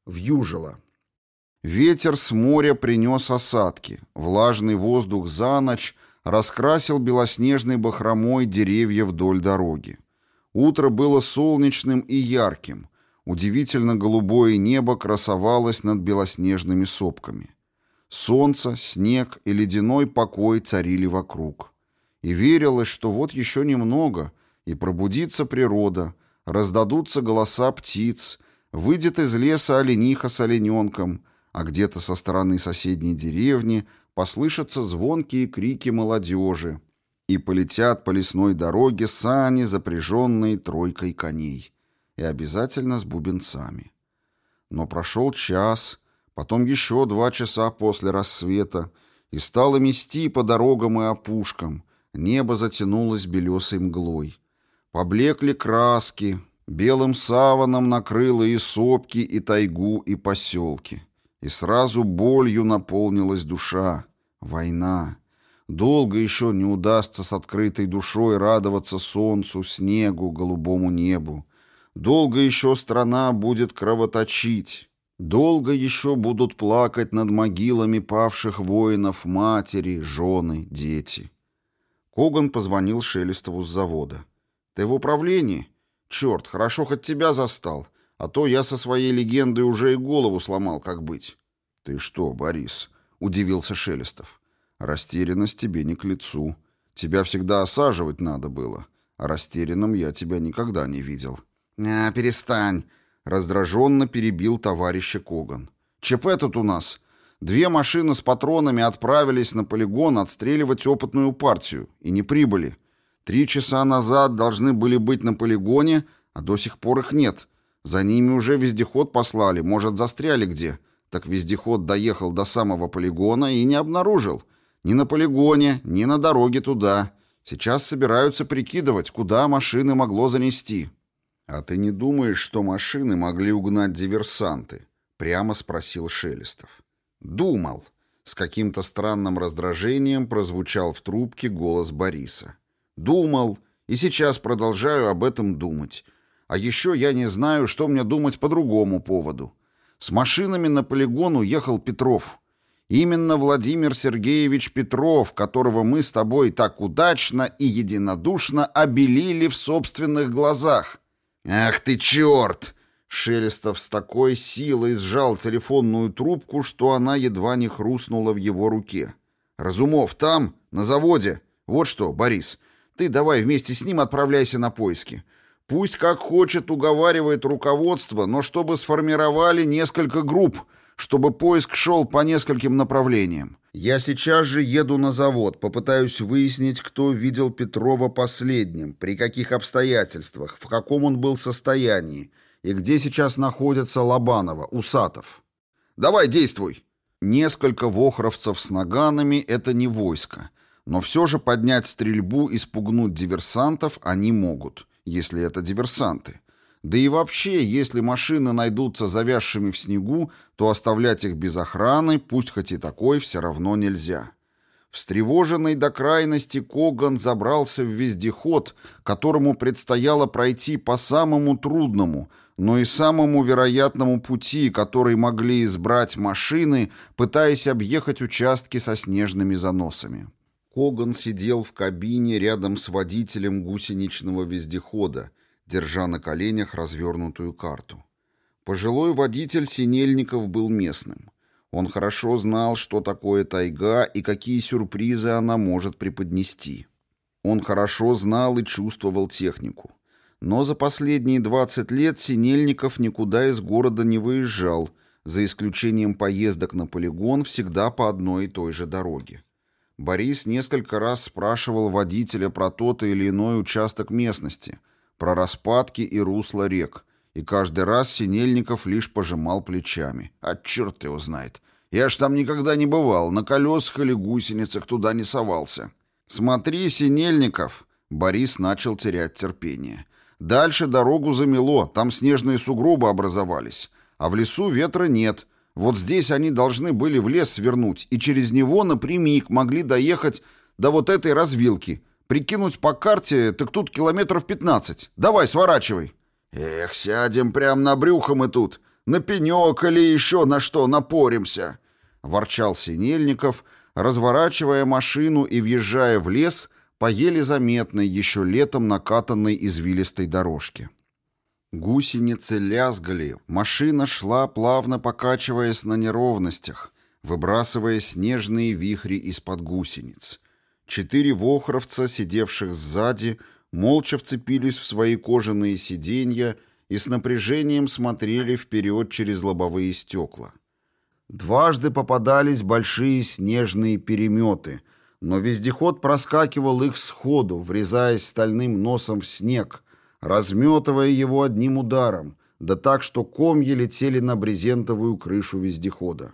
вьюжило. Ветер с моря принес осадки, влажный воздух за ночь раскрасил белоснежной бахромой деревья вдоль дороги. Утро было солнечным и ярким, удивительно голубое небо красовалось над белоснежными сопками. Солнце, снег и ледяной покой царили вокруг. И верилось, что вот еще немного, и пробудится природа, раздадутся голоса птиц, Выйдет из леса олениха с олененком, а где-то со стороны соседней деревни послышатся звонкие крики молодежи, и полетят по лесной дороге сани, запряженные тройкой коней, и обязательно с бубенцами. Но прошел час, потом еще два часа после рассвета, и стало мести по дорогам и опушкам, небо затянулось белесой мглой. Поблекли краски, Белым саваном накрыло и сопки, и тайгу, и поселки. И сразу болью наполнилась душа. Война. Долго еще не удастся с открытой душой радоваться солнцу, снегу, голубому небу. Долго еще страна будет кровоточить. Долго еще будут плакать над могилами павших воинов матери, жены, дети. Коган позвонил Шелестову с завода. «Ты в управлении? Черт, хорошо хоть тебя застал, а то я со своей легендой уже и голову сломал, как быть». «Ты что, Борис?» — удивился Шелестов. «Растерянность тебе не к лицу. Тебя всегда осаживать надо было, а растерянным я тебя никогда не видел». «А, перестань!» Раздраженно перебил товарища Коган. «ЧП тут у нас. Две машины с патронами отправились на полигон отстреливать опытную партию. И не прибыли. Три часа назад должны были быть на полигоне, а до сих пор их нет. За ними уже вездеход послали, может, застряли где. Так вездеход доехал до самого полигона и не обнаружил. Ни на полигоне, ни на дороге туда. Сейчас собираются прикидывать, куда машины могло занести». «А ты не думаешь, что машины могли угнать диверсанты?» — прямо спросил Шелестов. «Думал». С каким-то странным раздражением прозвучал в трубке голос Бориса. «Думал, и сейчас продолжаю об этом думать. А еще я не знаю, что мне думать по другому поводу. С машинами на полигон уехал Петров. Именно Владимир Сергеевич Петров, которого мы с тобой так удачно и единодушно обелили в собственных глазах». «Ах ты черт!» Шелестов с такой силой сжал телефонную трубку, что она едва не хрустнула в его руке. «Разумов там, на заводе. Вот что, Борис, ты давай вместе с ним отправляйся на поиски. Пусть как хочет уговаривает руководство, но чтобы сформировали несколько групп, чтобы поиск шел по нескольким направлениям. Я сейчас же еду на завод, попытаюсь выяснить, кто видел Петрова последним, при каких обстоятельствах, в каком он был состоянии и где сейчас находится Лобанова, Усатов. Давай, действуй! Несколько вохровцев с наганами — это не войско, но все же поднять стрельбу и спугнуть диверсантов они могут, если это диверсанты. Да и вообще, если машины найдутся завязшими в снегу, то оставлять их без охраны, пусть хоть и такой, все равно нельзя. Встревоженный до крайности Коган забрался в вездеход, которому предстояло пройти по самому трудному, но и самому вероятному пути, который могли избрать машины, пытаясь объехать участки со снежными заносами. Коган сидел в кабине рядом с водителем гусеничного вездехода, держа на коленях развернутую карту. Пожилой водитель Синельников был местным. Он хорошо знал, что такое тайга и какие сюрпризы она может преподнести. Он хорошо знал и чувствовал технику. Но за последние 20 лет Синельников никуда из города не выезжал, за исключением поездок на полигон всегда по одной и той же дороге. Борис несколько раз спрашивал водителя про тот или иной участок местности – про распадки и русла рек, и каждый раз Синельников лишь пожимал плечами. А черт его знает. Я ж там никогда не бывал, на колесах или гусеницах туда не совался. Смотри, Синельников, Борис начал терять терпение. Дальше дорогу замело, там снежные сугробы образовались, а в лесу ветра нет. Вот здесь они должны были в лес свернуть, и через него напрямик могли доехать до вот этой развилки — Прикинуть по карте, так тут километров 15. Давай, сворачивай. Эх, сядем прямо на брюхо мы тут. На пенек или еще на что напоримся. Ворчал Синельников, разворачивая машину и въезжая в лес по еле заметной еще летом накатанной извилистой дорожке. Гусеницы лязгали, машина шла, плавно покачиваясь на неровностях, выбрасывая снежные вихри из-под гусениц — Четыре вохровца, сидевших сзади, молча вцепились в свои кожаные сиденья и с напряжением смотрели вперед через лобовые стекла. Дважды попадались большие снежные переметы, но вездеход проскакивал их сходу, врезаясь стальным носом в снег, разметывая его одним ударом, да так, что комья летели на брезентовую крышу вездехода.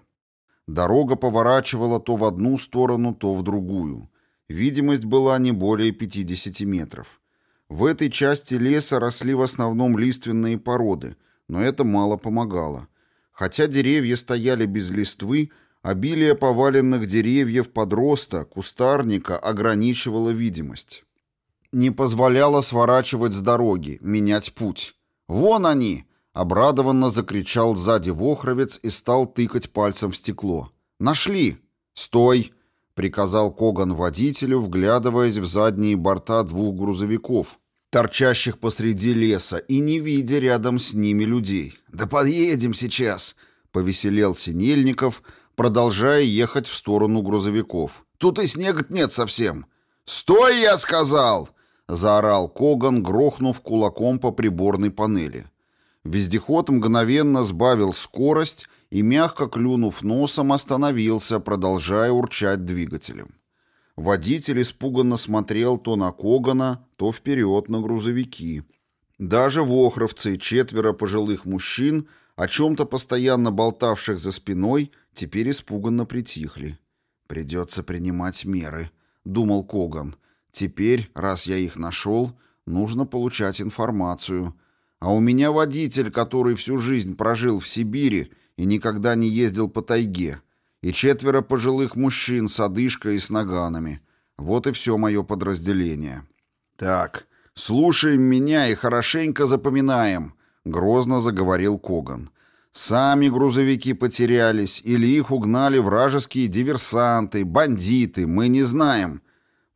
Дорога поворачивала то в одну сторону, то в другую. Видимость была не более 50 метров. В этой части леса росли в основном лиственные породы, но это мало помогало. Хотя деревья стояли без листвы, обилие поваленных деревьев подроста, кустарника ограничивало видимость. Не позволяло сворачивать с дороги, менять путь. «Вон они!» — обрадованно закричал сзади Вохровец и стал тыкать пальцем в стекло. «Нашли!» «Стой!» — приказал Коган водителю, вглядываясь в задние борта двух грузовиков, торчащих посреди леса, и не видя рядом с ними людей. «Да подъедем сейчас!» — повеселел Синельников, продолжая ехать в сторону грузовиков. «Тут и снега нет совсем!» «Стой, я сказал!» — заорал Коган, грохнув кулаком по приборной панели. Вездеход мгновенно сбавил скорость и, мягко клюнув носом, остановился, продолжая урчать двигателем. Водитель испуганно смотрел то на Когана, то вперед на грузовики. Даже вохровцы, четверо пожилых мужчин, о чем-то постоянно болтавших за спиной, теперь испуганно притихли. «Придется принимать меры», — думал Коган. «Теперь, раз я их нашел, нужно получать информацию. А у меня водитель, который всю жизнь прожил в Сибири и никогда не ездил по тайге, и четверо пожилых мужчин с одышкой и с наганами. Вот и все мое подразделение. Так, слушаем меня и хорошенько запоминаем, грозно заговорил Коган. Сами грузовики потерялись или их угнали вражеские диверсанты, бандиты, мы не знаем.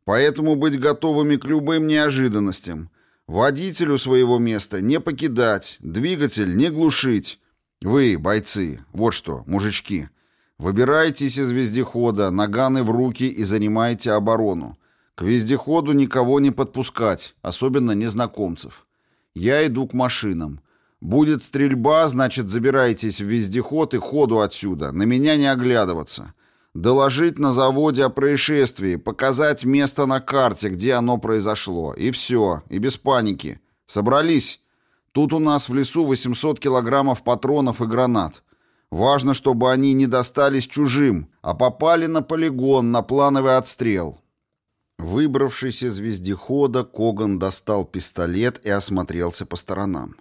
Поэтому быть готовыми к любым неожиданностям. Водителю своего места не покидать, двигатель не глушить, вы, бойцы, вот что, мужички, выбирайтесь из вездехода, наганы в руки и занимайте оборону. К вездеходу никого не подпускать, особенно незнакомцев. Я иду к машинам. Будет стрельба, значит, забирайтесь в вездеход и ходу отсюда, на меня не оглядываться. Доложить на заводе о происшествии, показать место на карте, где оно произошло. И все, и без паники. Собрались? Тут у нас в лесу 800 килограммов патронов и гранат. Важно, чтобы они не достались чужим, а попали на полигон, на плановый отстрел». Выбравшись из вездехода, Коган достал пистолет и осмотрелся по сторонам.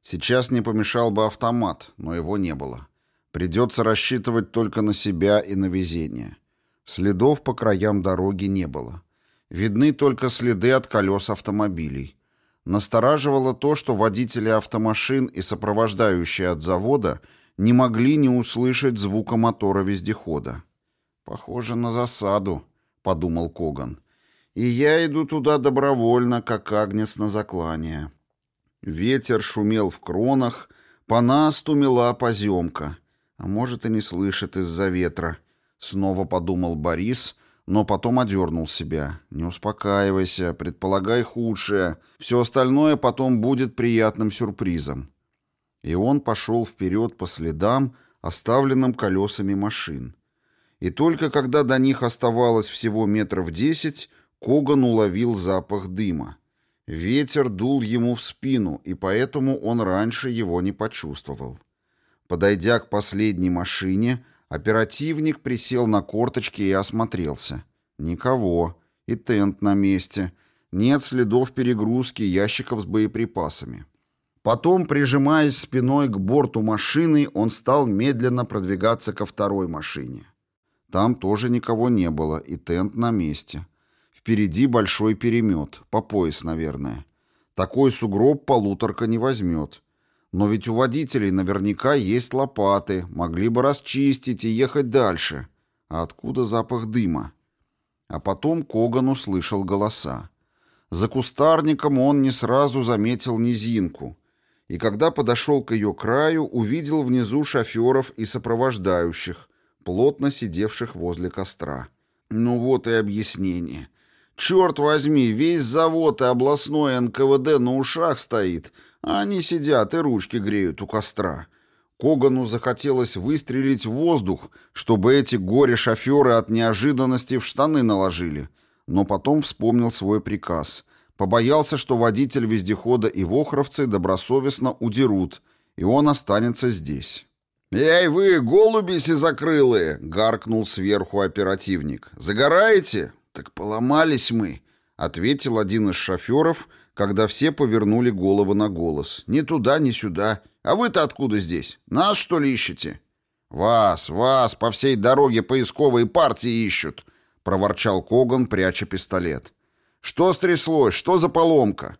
Сейчас не помешал бы автомат, но его не было. Придется рассчитывать только на себя и на везение. Следов по краям дороги не было. Видны только следы от колес автомобилей. Настораживало то, что водители автомашин и сопровождающие от завода не могли не услышать звука мотора вездехода. «Похоже на засаду», — подумал Коган. «И я иду туда добровольно, как агнец на заклание». Ветер шумел в кронах, по насту мела поземка. А может, и не слышит из-за ветра. Снова подумал Борис — но потом одернул себя. «Не успокаивайся, предполагай худшее. Все остальное потом будет приятным сюрпризом». И он пошел вперед по следам, оставленным колесами машин. И только когда до них оставалось всего метров десять, Коган уловил запах дыма. Ветер дул ему в спину, и поэтому он раньше его не почувствовал. Подойдя к последней машине, Оперативник присел на корточки и осмотрелся. Никого. И тент на месте. Нет следов перегрузки ящиков с боеприпасами. Потом, прижимаясь спиной к борту машины, он стал медленно продвигаться ко второй машине. Там тоже никого не было, и тент на месте. Впереди большой перемет, по пояс, наверное. Такой сугроб полуторка не возьмет. Но ведь у водителей наверняка есть лопаты, могли бы расчистить и ехать дальше. А откуда запах дыма? А потом Коган услышал голоса. За кустарником он не сразу заметил низинку. И когда подошел к ее краю, увидел внизу шоферов и сопровождающих, плотно сидевших возле костра. Ну вот и объяснение. Черт возьми, весь завод и областной НКВД на ушах стоит — а они сидят и ручки греют у костра. Когану захотелось выстрелить в воздух, чтобы эти горе-шоферы от неожиданности в штаны наложили. Но потом вспомнил свой приказ. Побоялся, что водитель вездехода и вохровцы добросовестно удерут, и он останется здесь. «Эй вы, голуби сизокрылые!» — гаркнул сверху оперативник. «Загораете?» «Так поломались мы», — ответил один из шоферов, когда все повернули головы на голос. «Ни туда, ни сюда. А вы-то откуда здесь? Нас, что ли, ищете?» «Вас, вас по всей дороге поисковые партии ищут», — проворчал Коган, пряча пистолет. «Что стряслось? Что за поломка?»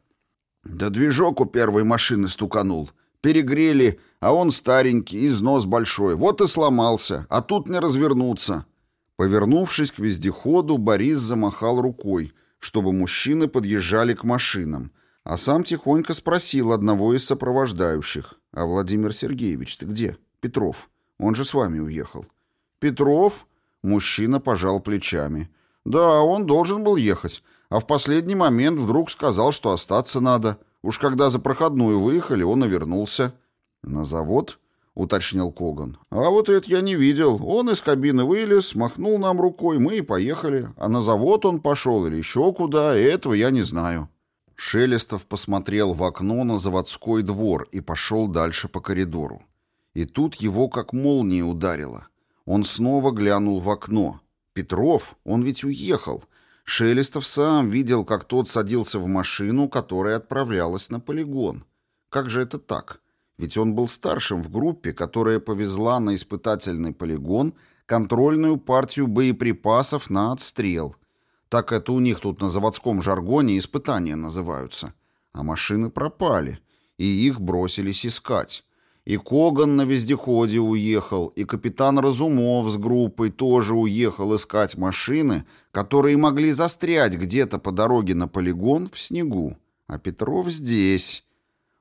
«Да движок у первой машины стуканул. Перегрели, а он старенький, износ большой. Вот и сломался, а тут не развернуться». Повернувшись к вездеходу, Борис замахал рукой, чтобы мужчины подъезжали к машинам, а сам тихонько спросил одного из сопровождающих. «А Владимир Сергеевич, ты где? Петров. Он же с вами уехал». «Петров?» Мужчина пожал плечами. «Да, он должен был ехать, а в последний момент вдруг сказал, что остаться надо. Уж когда за проходную выехали, он и вернулся». «На завод?» — уточнил Коган. «А вот это я не видел. Он из кабины вылез, махнул нам рукой, мы и поехали. А на завод он пошел или еще куда, этого я не знаю». Шелестов посмотрел в окно на заводской двор и пошел дальше по коридору. И тут его как молния ударило. Он снова глянул в окно. Петров, он ведь уехал. Шелестов сам видел, как тот садился в машину, которая отправлялась на полигон. Как же это так? Ведь он был старшим в группе, которая повезла на испытательный полигон контрольную партию боеприпасов на отстрел. Так это у них тут на заводском жаргоне испытания называются. А машины пропали, и их бросились искать. И Коган на вездеходе уехал, и капитан Разумов с группой тоже уехал искать машины, которые могли застрять где-то по дороге на полигон в снегу. А Петров здесь.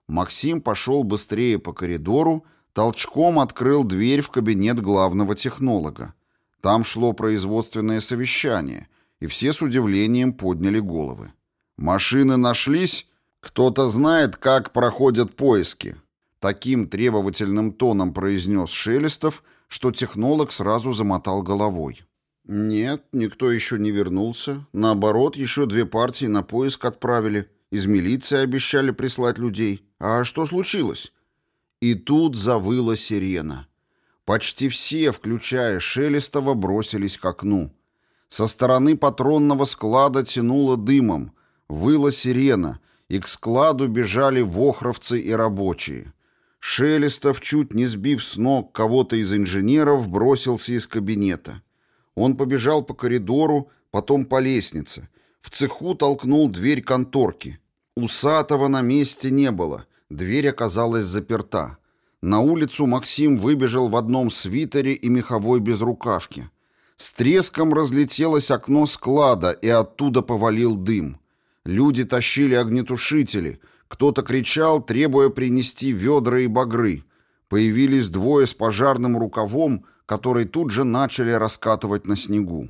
Максим пошел быстрее по коридору, толчком открыл дверь в кабинет главного технолога. Там шло производственное совещание, и все с удивлением подняли головы. «Машины нашлись? Кто-то знает, как проходят поиски?» Таким требовательным тоном произнес Шелестов, что технолог сразу замотал головой. «Нет, никто еще не вернулся. Наоборот, еще две партии на поиск отправили. Из милиции обещали прислать людей. А что случилось?» И тут завыла сирена. Почти все, включая Шелестова, бросились к окну. Со стороны патронного склада тянуло дымом. Выла сирена, и к складу бежали вохровцы и рабочие. Шелестов, чуть не сбив с ног кого-то из инженеров, бросился из кабинета. Он побежал по коридору, потом по лестнице. В цеху толкнул дверь конторки. Усатого на месте не было. Дверь оказалась заперта. На улицу Максим выбежал в одном свитере и меховой безрукавке. С треском разлетелось окно склада, и оттуда повалил дым. Люди тащили огнетушители — кто-то кричал, требуя принести ведра и багры. Появились двое с пожарным рукавом, которые тут же начали раскатывать на снегу.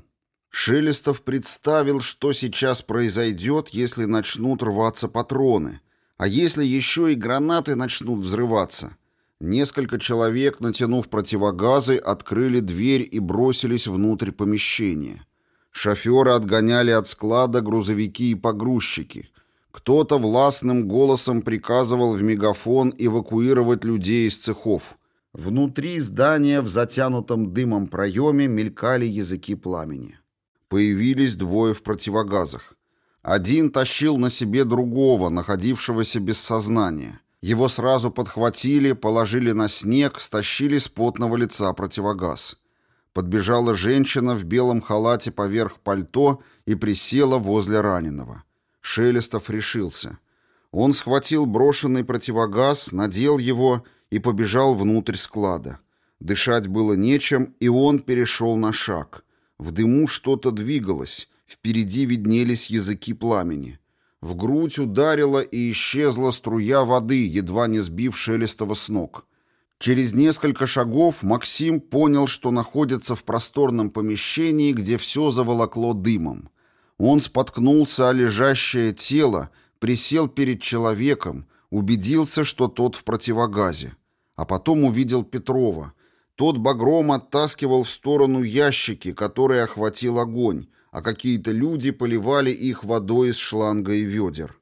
Шелестов представил, что сейчас произойдет, если начнут рваться патроны. А если еще и гранаты начнут взрываться? Несколько человек, натянув противогазы, открыли дверь и бросились внутрь помещения. Шоферы отгоняли от склада грузовики и погрузчики. Кто-то властным голосом приказывал в мегафон эвакуировать людей из цехов. Внутри здания в затянутом дымом проеме мелькали языки пламени. Появились двое в противогазах. Один тащил на себе другого, находившегося без сознания. Его сразу подхватили, положили на снег, стащили с потного лица противогаз. Подбежала женщина в белом халате поверх пальто и присела возле раненого. Шелестов решился. Он схватил брошенный противогаз, надел его и побежал внутрь склада. Дышать было нечем, и он перешел на шаг. В дыму что-то двигалось, впереди виднелись языки пламени. В грудь ударила и исчезла струя воды, едва не сбив Шелестова с ног. Через несколько шагов Максим понял, что находится в просторном помещении, где все заволокло дымом. Он споткнулся о лежащее тело, присел перед человеком, убедился, что тот в противогазе. А потом увидел Петрова. Тот багром оттаскивал в сторону ящики, которые охватил огонь, а какие-то люди поливали их водой из шланга и ведер.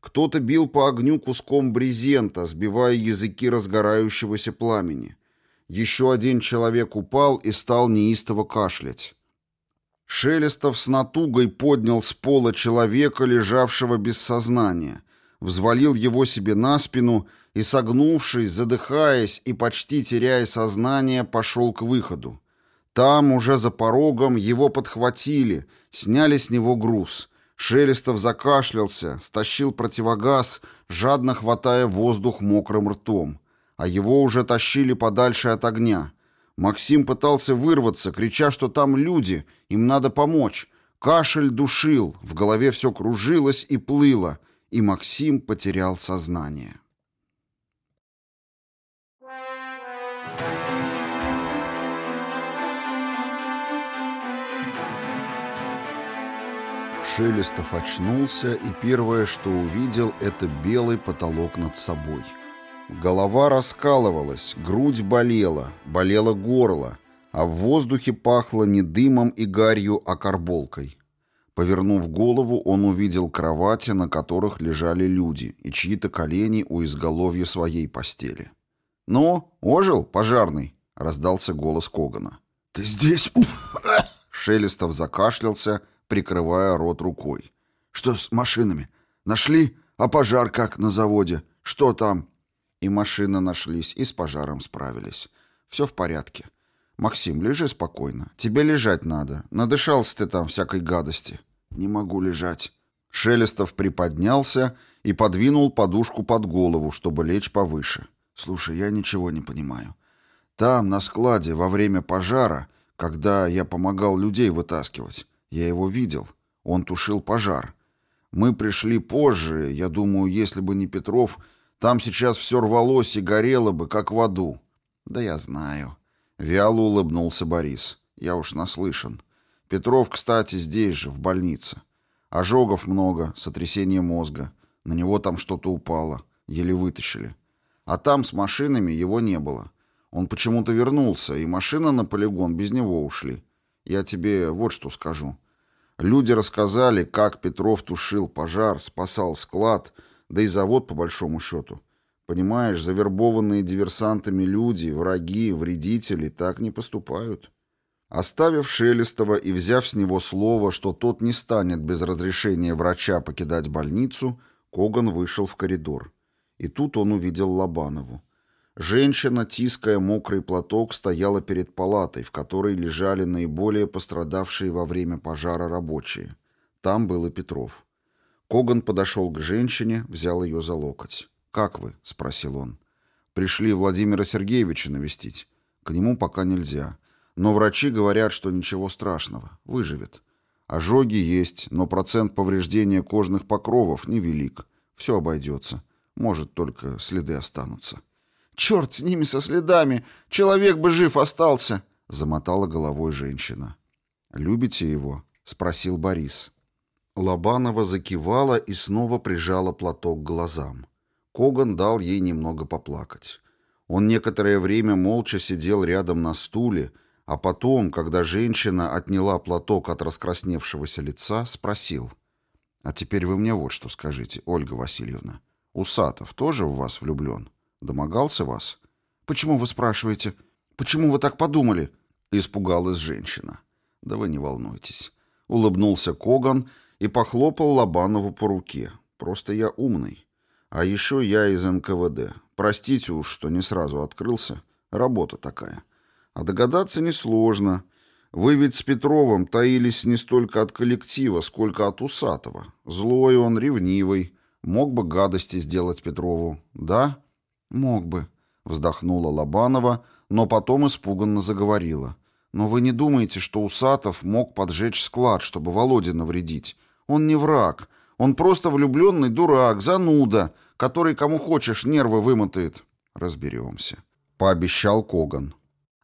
Кто-то бил по огню куском брезента, сбивая языки разгорающегося пламени. Еще один человек упал и стал неистово кашлять. Шелестов с натугой поднял с пола человека, лежавшего без сознания. взвалил его себе на спину и, согнувшись, задыхаясь и почти теряя сознание, пошел к выходу. Там, уже за порогом, его подхватили, сняли с него груз. Шелестов закашлялся, стащил противогаз, жадно хватая воздух мокрым ртом. А его уже тащили подальше от огня. Максим пытался вырваться, крича, что там люди, им надо помочь. Кашель душил, в голове все кружилось и плыло, и Максим потерял сознание. Шелестов очнулся, и первое, что увидел, это белый потолок над собой. Голова раскалывалась, грудь болела, болело горло, а в воздухе пахло не дымом и гарью, а карболкой. Повернув голову, он увидел кровати, на которых лежали люди, и чьи-то колени у изголовья своей постели. «Ну, ожил, пожарный?» — раздался голос Когана. «Ты здесь?» Шелестов закашлялся, прикрывая рот рукой. «Что с машинами? Нашли? А пожар как на заводе? Что там?» И машины нашлись, и с пожаром справились. Все в порядке. Максим, лежи спокойно. Тебе лежать надо. Надышался ты там всякой гадости. Не могу лежать. Шелестов приподнялся и подвинул подушку под голову, чтобы лечь повыше. Слушай, я ничего не понимаю. Там, на складе, во время пожара, когда я помогал людей вытаскивать, я его видел. Он тушил пожар. Мы пришли позже, я думаю, если бы не Петров, там сейчас все рвалось и горело бы, как в аду. Да я знаю. Вяло улыбнулся Борис. Я уж наслышан. Петров, кстати, здесь же, в больнице. Ожогов много, сотрясение мозга. На него там что-то упало. Еле вытащили. А там с машинами его не было. Он почему-то вернулся, и машина на полигон без него ушли. Я тебе вот что скажу. Люди рассказали, как Петров тушил пожар, спасал склад, да и завод по большому счету. Понимаешь, завербованные диверсантами люди, враги, вредители так не поступают. Оставив Шелестова и взяв с него слово, что тот не станет без разрешения врача покидать больницу, Коган вышел в коридор. И тут он увидел Лобанову. Женщина, тиская мокрый платок, стояла перед палатой, в которой лежали наиболее пострадавшие во время пожара рабочие. Там был и Петров. Коган подошел к женщине, взял ее за локоть. «Как вы?» — спросил он. «Пришли Владимира Сергеевича навестить. К нему пока нельзя. Но врачи говорят, что ничего страшного. Выживет. Ожоги есть, но процент повреждения кожных покровов невелик. Все обойдется. Может, только следы останутся». «Черт с ними, со следами! Человек бы жив остался!» — замотала головой женщина. «Любите его?» — спросил Борис. Лобанова закивала и снова прижала платок к глазам. Коган дал ей немного поплакать. Он некоторое время молча сидел рядом на стуле, а потом, когда женщина отняла платок от раскрасневшегося лица, спросил. «А теперь вы мне вот что скажите, Ольга Васильевна. Усатов тоже в вас влюблен?» Домогался вас? Почему вы спрашиваете? Почему вы так подумали? Испугалась женщина. Да вы не волнуйтесь. Улыбнулся Коган и похлопал Лобанову по руке. Просто я умный. А еще я из НКВД. Простите уж, что не сразу открылся. Работа такая. А догадаться несложно. Вы ведь с Петровым таились не столько от коллектива, сколько от Усатого. Злой он, ревнивый. Мог бы гадости сделать Петрову. Да? «Мог бы», — вздохнула Лобанова, но потом испуганно заговорила. «Но вы не думаете, что Усатов мог поджечь склад, чтобы Володе навредить? Он не враг. Он просто влюбленный дурак, зануда, который кому хочешь нервы вымотает». «Разберемся», — пообещал Коган.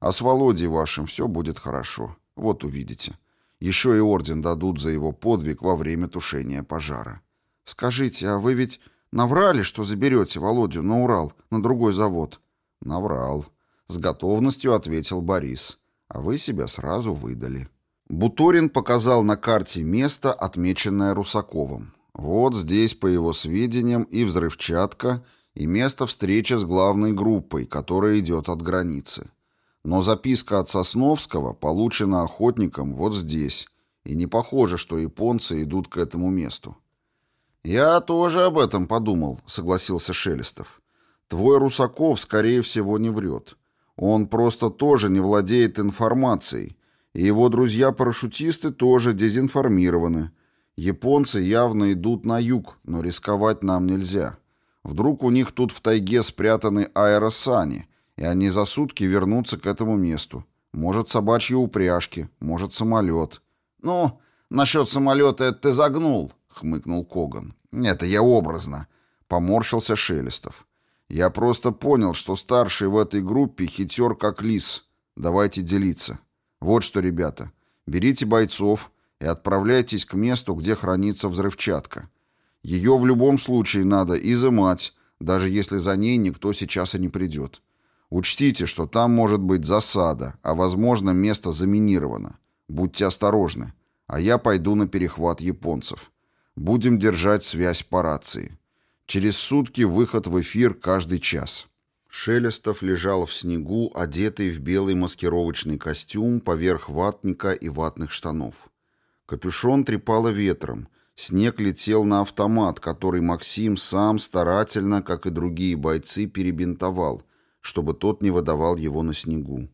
«А с Володей вашим все будет хорошо. Вот увидите. Еще и орден дадут за его подвиг во время тушения пожара». «Скажите, а вы ведь Наврали, что заберете Володю на Урал, на другой завод. Наврал. С готовностью ответил Борис. А вы себя сразу выдали. Буторин показал на карте место, отмеченное Русаковым. Вот здесь, по его сведениям, и взрывчатка, и место встречи с главной группой, которая идет от границы. Но записка от Сосновского получена охотником вот здесь, и не похоже, что японцы идут к этому месту. «Я тоже об этом подумал», — согласился Шелестов. «Твой Русаков, скорее всего, не врет. Он просто тоже не владеет информацией, и его друзья-парашютисты тоже дезинформированы. Японцы явно идут на юг, но рисковать нам нельзя. Вдруг у них тут в тайге спрятаны аэросани, и они за сутки вернутся к этому месту. Может, собачьи упряжки, может, самолет». «Ну, насчет самолета это ты загнул», — хмыкнул Коган. «Это я образно», — поморщился Шелестов. «Я просто понял, что старший в этой группе хитер как лис. Давайте делиться. Вот что, ребята, берите бойцов и отправляйтесь к месту, где хранится взрывчатка. Ее в любом случае надо изымать, даже если за ней никто сейчас и не придет. Учтите, что там может быть засада, а, возможно, место заминировано. Будьте осторожны, а я пойду на перехват японцев». Будем держать связь по рации. Через сутки выход в эфир каждый час. Шелестов лежал в снегу, одетый в белый маскировочный костюм поверх ватника и ватных штанов. Капюшон трепало ветром. Снег летел на автомат, который Максим сам старательно, как и другие бойцы, перебинтовал, чтобы тот не выдавал его на снегу.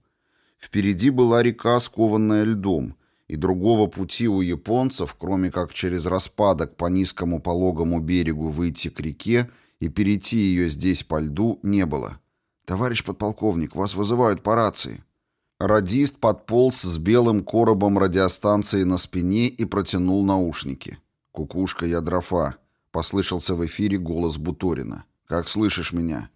Впереди была река, скованная льдом, и другого пути у японцев, кроме как через распадок по низкому пологому берегу выйти к реке и перейти ее здесь по льду, не было. «Товарищ подполковник, вас вызывают по рации». Радист подполз с белым коробом радиостанции на спине и протянул наушники. «Кукушка, я дрофа», — послышался в эфире голос Буторина. «Как слышишь меня?»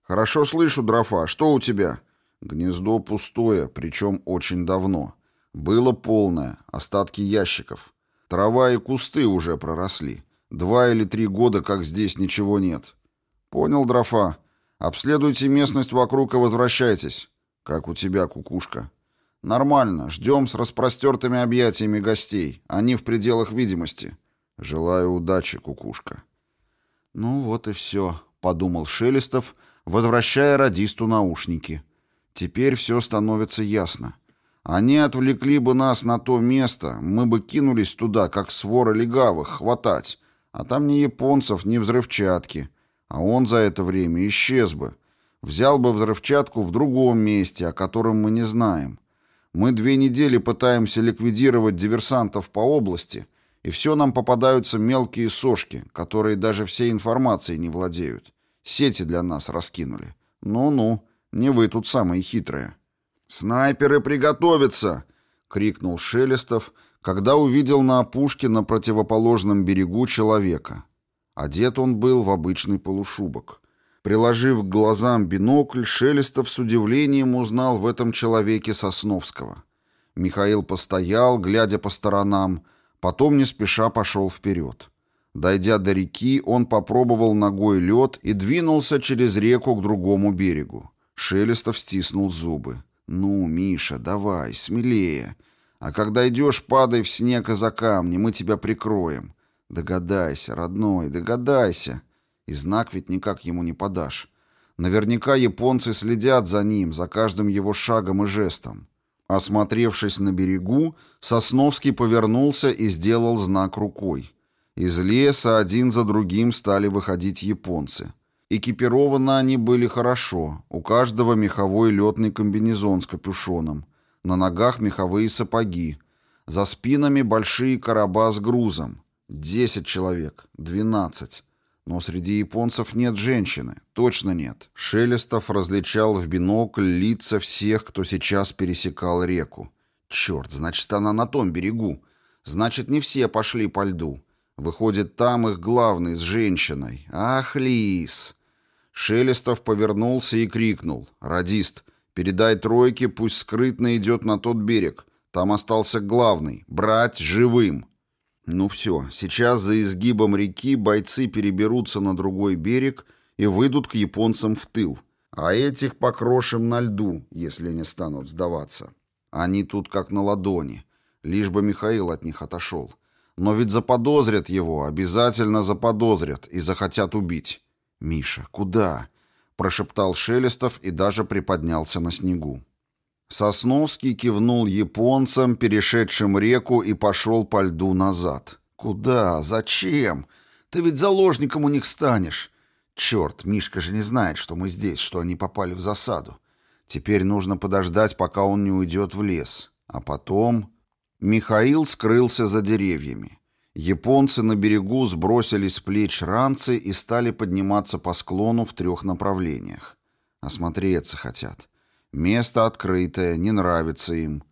«Хорошо слышу, дрофа. Что у тебя?» «Гнездо пустое, причем очень давно». Было полное, остатки ящиков. Трава и кусты уже проросли. Два или три года, как здесь ничего нет. Понял, дрофа. Обследуйте местность вокруг и возвращайтесь. Как у тебя, кукушка. Нормально. Ждем с распростертыми объятиями гостей. Они в пределах видимости. Желаю удачи, кукушка. Ну вот и все, подумал Шелестов, возвращая радисту наушники. Теперь все становится ясно. Они отвлекли бы нас на то место, мы бы кинулись туда, как свора легавых, хватать. А там ни японцев, ни взрывчатки. А он за это время исчез бы. Взял бы взрывчатку в другом месте, о котором мы не знаем. Мы две недели пытаемся ликвидировать диверсантов по области, и все нам попадаются мелкие сошки, которые даже всей информацией не владеют. Сети для нас раскинули. Ну-ну, не вы тут самые хитрые. «Снайперы приготовиться!» — крикнул Шелестов, когда увидел на опушке на противоположном берегу человека. Одет он был в обычный полушубок. Приложив к глазам бинокль, Шелестов с удивлением узнал в этом человеке Сосновского. Михаил постоял, глядя по сторонам, потом не спеша пошел вперед. Дойдя до реки, он попробовал ногой лед и двинулся через реку к другому берегу. Шелестов стиснул зубы. «Ну, Миша, давай, смелее. А когда идешь, падай в снег и за камни, мы тебя прикроем. Догадайся, родной, догадайся». И знак ведь никак ему не подашь. Наверняка японцы следят за ним, за каждым его шагом и жестом. Осмотревшись на берегу, Сосновский повернулся и сделал знак рукой. Из леса один за другим стали выходить японцы. Экипированы они были хорошо. У каждого меховой летный комбинезон с капюшоном. На ногах меховые сапоги. За спинами большие короба с грузом. Десять человек. Двенадцать. Но среди японцев нет женщины. Точно нет. Шелестов различал в бинокль лица всех, кто сейчас пересекал реку. Черт, значит, она на том берегу. Значит, не все пошли по льду. Выходит, там их главный с женщиной. Ах, лис! Шелестов повернулся и крикнул. «Радист, передай тройке, пусть скрытно идет на тот берег. Там остался главный. Брать живым». Ну все, сейчас за изгибом реки бойцы переберутся на другой берег и выйдут к японцам в тыл. А этих покрошим на льду, если не станут сдаваться. Они тут как на ладони. Лишь бы Михаил от них отошел. Но ведь заподозрят его, обязательно заподозрят и захотят убить. «Миша, куда?» — прошептал Шелестов и даже приподнялся на снегу. Сосновский кивнул японцам, перешедшим реку, и пошел по льду назад. «Куда? Зачем? Ты ведь заложником у них станешь. Черт, Мишка же не знает, что мы здесь, что они попали в засаду. Теперь нужно подождать, пока он не уйдет в лес. А потом... Михаил скрылся за деревьями. Японцы на берегу сбросили с плеч ранцы и стали подниматься по склону в трех направлениях. Осмотреться хотят. Место открытое, не нравится им.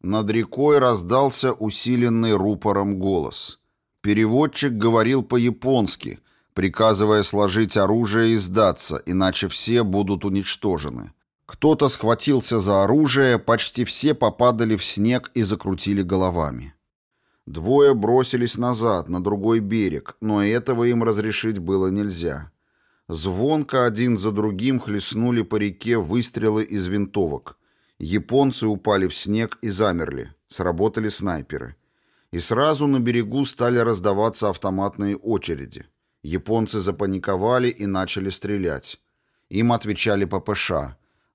Над рекой раздался усиленный рупором голос. Переводчик говорил по-японски, приказывая сложить оружие и сдаться, иначе все будут уничтожены. Кто-то схватился за оружие, почти все попадали в снег и закрутили головами. Двое бросились назад, на другой берег, но этого им разрешить было нельзя. Звонко один за другим хлестнули по реке выстрелы из винтовок. Японцы упали в снег и замерли. Сработали снайперы. И сразу на берегу стали раздаваться автоматные очереди. Японцы запаниковали и начали стрелять. Им отвечали ППШ.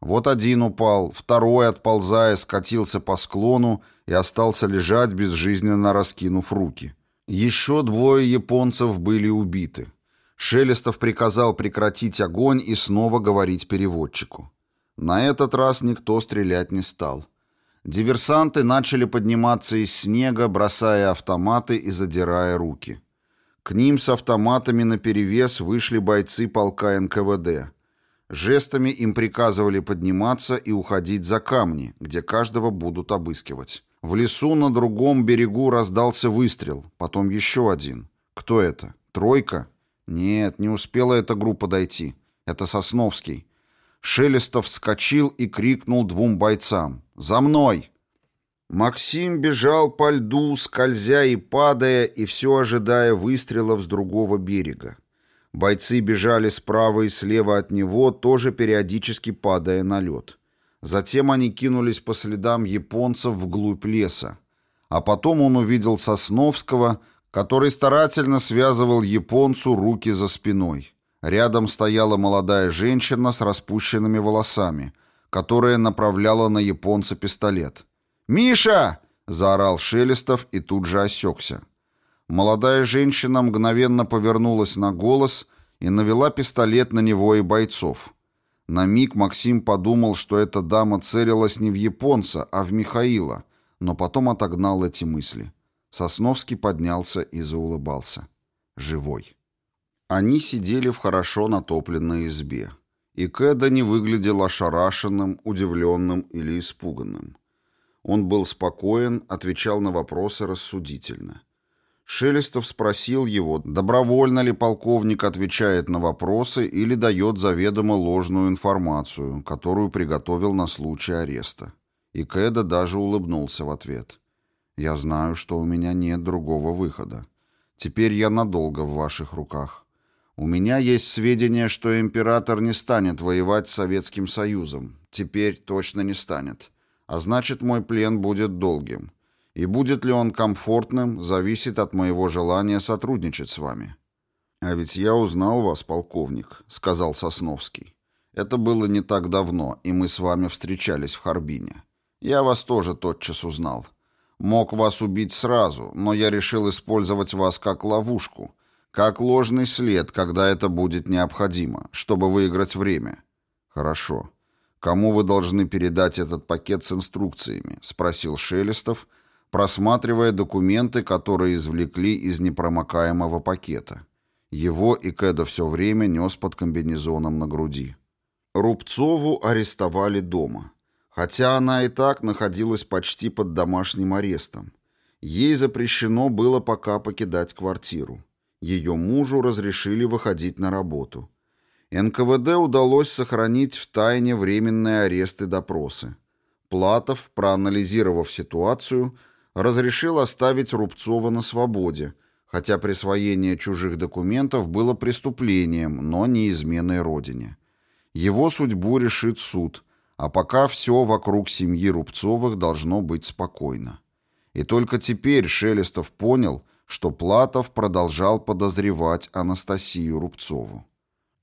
Вот один упал, второй, отползая, скатился по склону и остался лежать, безжизненно раскинув руки. Еще двое японцев были убиты. Шелестов приказал прекратить огонь и снова говорить переводчику. На этот раз никто стрелять не стал. Диверсанты начали подниматься из снега, бросая автоматы и задирая руки. К ним с автоматами наперевес вышли бойцы полка НКВД. Жестами им приказывали подниматься и уходить за камни, где каждого будут обыскивать. В лесу на другом берегу раздался выстрел, потом еще один. Кто это? Тройка? Нет, не успела эта группа дойти. Это Сосновский. Шелестов вскочил и крикнул двум бойцам. «За мной!» Максим бежал по льду, скользя и падая, и все ожидая выстрелов с другого берега. Бойцы бежали справа и слева от него, тоже периодически падая на лед. Затем они кинулись по следам японцев вглубь леса. А потом он увидел Сосновского, который старательно связывал японцу руки за спиной. Рядом стояла молодая женщина с распущенными волосами, которая направляла на японца пистолет. «Миша!» — заорал Шелестов и тут же осекся. Молодая женщина мгновенно повернулась на голос и навела пистолет на него и бойцов. На миг Максим подумал, что эта дама целилась не в японца, а в Михаила, но потом отогнал эти мысли. Сосновский поднялся и заулыбался. Живой. Они сидели в хорошо натопленной избе. И Кэда не выглядел ошарашенным, удивленным или испуганным. Он был спокоен, отвечал на вопросы рассудительно. Шелестов спросил его, добровольно ли полковник отвечает на вопросы или дает заведомо ложную информацию, которую приготовил на случай ареста. И Кэда даже улыбнулся в ответ. Я знаю, что у меня нет другого выхода. Теперь я надолго в ваших руках. У меня есть сведения, что император не станет воевать с Советским Союзом. Теперь точно не станет. А значит, мой плен будет долгим. И будет ли он комфортным, зависит от моего желания сотрудничать с вами. А ведь я узнал вас, полковник, сказал Сосновский. Это было не так давно, и мы с вами встречались в Харбине. Я вас тоже тотчас узнал. Мог вас убить сразу, но я решил использовать вас как ловушку, как ложный след, когда это будет необходимо, чтобы выиграть время. Хорошо. Кому вы должны передать этот пакет с инструкциями? спросил Шелестов, просматривая документы, которые извлекли из непромокаемого пакета. Его и Кэда все время нес под комбинезоном на груди. Рубцову арестовали дома хотя она и так находилась почти под домашним арестом. Ей запрещено было пока покидать квартиру. Ее мужу разрешили выходить на работу. НКВД удалось сохранить в тайне временные аресты допросы. Платов, проанализировав ситуацию, разрешил оставить Рубцова на свободе, хотя присвоение чужих документов было преступлением, но не изменой родине. Его судьбу решит суд – а пока все вокруг семьи Рубцовых должно быть спокойно. И только теперь Шелестов понял, что Платов продолжал подозревать Анастасию Рубцову.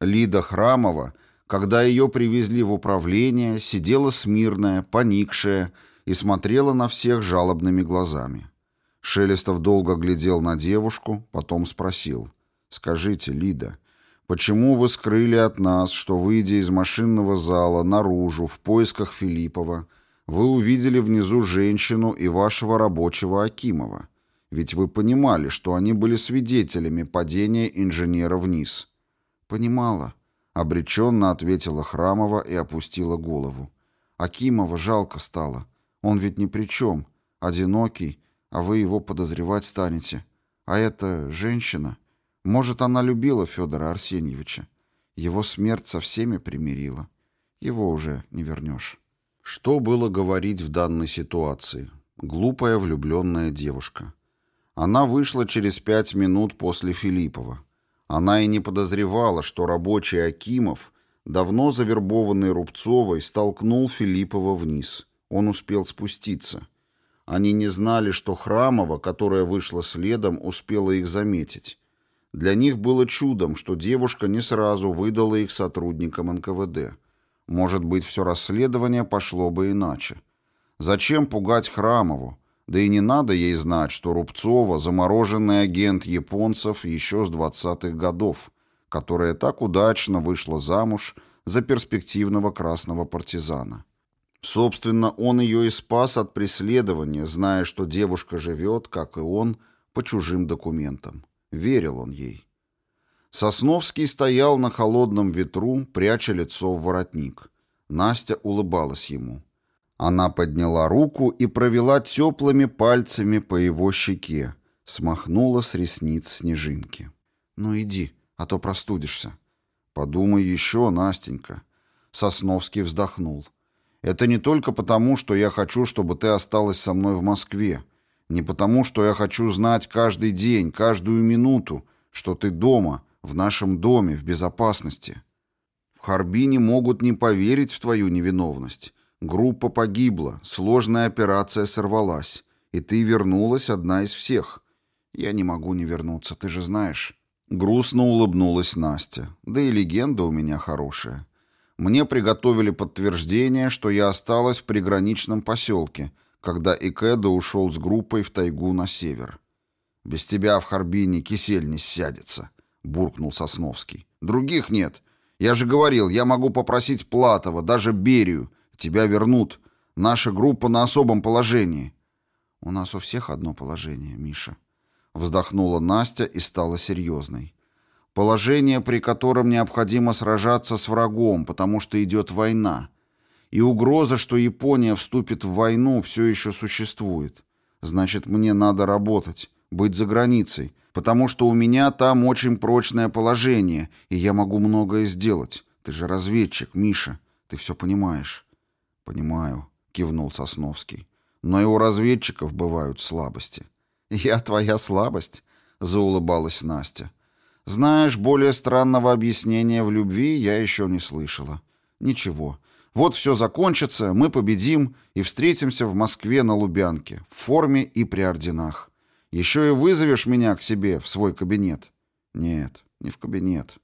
Лида Храмова, когда ее привезли в управление, сидела смирная, поникшая и смотрела на всех жалобными глазами. Шелестов долго глядел на девушку, потом спросил. Скажите, Лида, почему вы скрыли от нас, что, выйдя из машинного зала наружу в поисках Филиппова, вы увидели внизу женщину и вашего рабочего Акимова? Ведь вы понимали, что они были свидетелями падения инженера вниз. Понимала, обреченно ответила Храмова и опустила голову. Акимова жалко стало. Он ведь ни при чем. Одинокий, а вы его подозревать станете. А эта женщина... Может, она любила Федора Арсеньевича. Его смерть со всеми примирила. Его уже не вернешь. Что было говорить в данной ситуации? Глупая влюбленная девушка. Она вышла через пять минут после Филиппова. Она и не подозревала, что рабочий Акимов, давно завербованный Рубцовой, столкнул Филиппова вниз. Он успел спуститься. Они не знали, что Храмова, которая вышла следом, успела их заметить. Для них было чудом, что девушка не сразу выдала их сотрудникам НКВД. Может быть, все расследование пошло бы иначе. Зачем пугать Храмову? Да и не надо ей знать, что Рубцова – замороженный агент японцев еще с 20-х годов, которая так удачно вышла замуж за перспективного красного партизана. Собственно, он ее и спас от преследования, зная, что девушка живет, как и он, по чужим документам. Верил он ей. Сосновский стоял на холодном ветру, пряча лицо в воротник. Настя улыбалась ему. Она подняла руку и провела теплыми пальцами по его щеке, смахнула с ресниц снежинки. «Ну иди, а то простудишься». «Подумай еще, Настенька». Сосновский вздохнул. «Это не только потому, что я хочу, чтобы ты осталась со мной в Москве, не потому, что я хочу знать каждый день, каждую минуту, что ты дома, в нашем доме, в безопасности. В Харбине могут не поверить в твою невиновность, Группа погибла, сложная операция сорвалась, и ты вернулась одна из всех. Я не могу не вернуться, ты же знаешь. Грустно улыбнулась Настя. Да и легенда у меня хорошая. Мне приготовили подтверждение, что я осталась в приграничном поселке, когда Икеда ушел с группой в тайгу на север. «Без тебя в Харбине кисель не сядется», — буркнул Сосновский. «Других нет. Я же говорил, я могу попросить Платова, даже Берию, Тебя вернут. Наша группа на особом положении. У нас у всех одно положение, Миша. Вздохнула Настя и стала серьезной. Положение, при котором необходимо сражаться с врагом, потому что идет война. И угроза, что Япония вступит в войну, все еще существует. Значит, мне надо работать, быть за границей, потому что у меня там очень прочное положение, и я могу многое сделать. Ты же разведчик, Миша, ты все понимаешь. «Понимаю», — кивнул Сосновский. «Но и у разведчиков бывают слабости». «Я твоя слабость?» — заулыбалась Настя. «Знаешь, более странного объяснения в любви я еще не слышала. Ничего. Вот все закончится, мы победим и встретимся в Москве на Лубянке, в форме и при орденах. Еще и вызовешь меня к себе в свой кабинет?» «Нет, не в кабинет».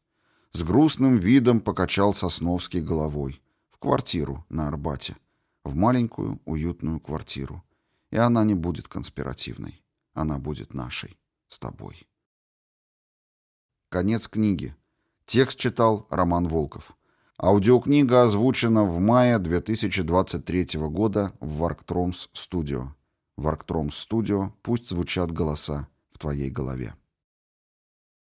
С грустным видом покачал Сосновский головой квартиру на Арбате, в маленькую уютную квартиру. И она не будет конспиративной. Она будет нашей, с тобой. Конец книги. Текст читал Роман Волков. Аудиокнига озвучена в мае 2023 года в Варктромс Студио. Варктромс Студио. Пусть звучат голоса в твоей голове.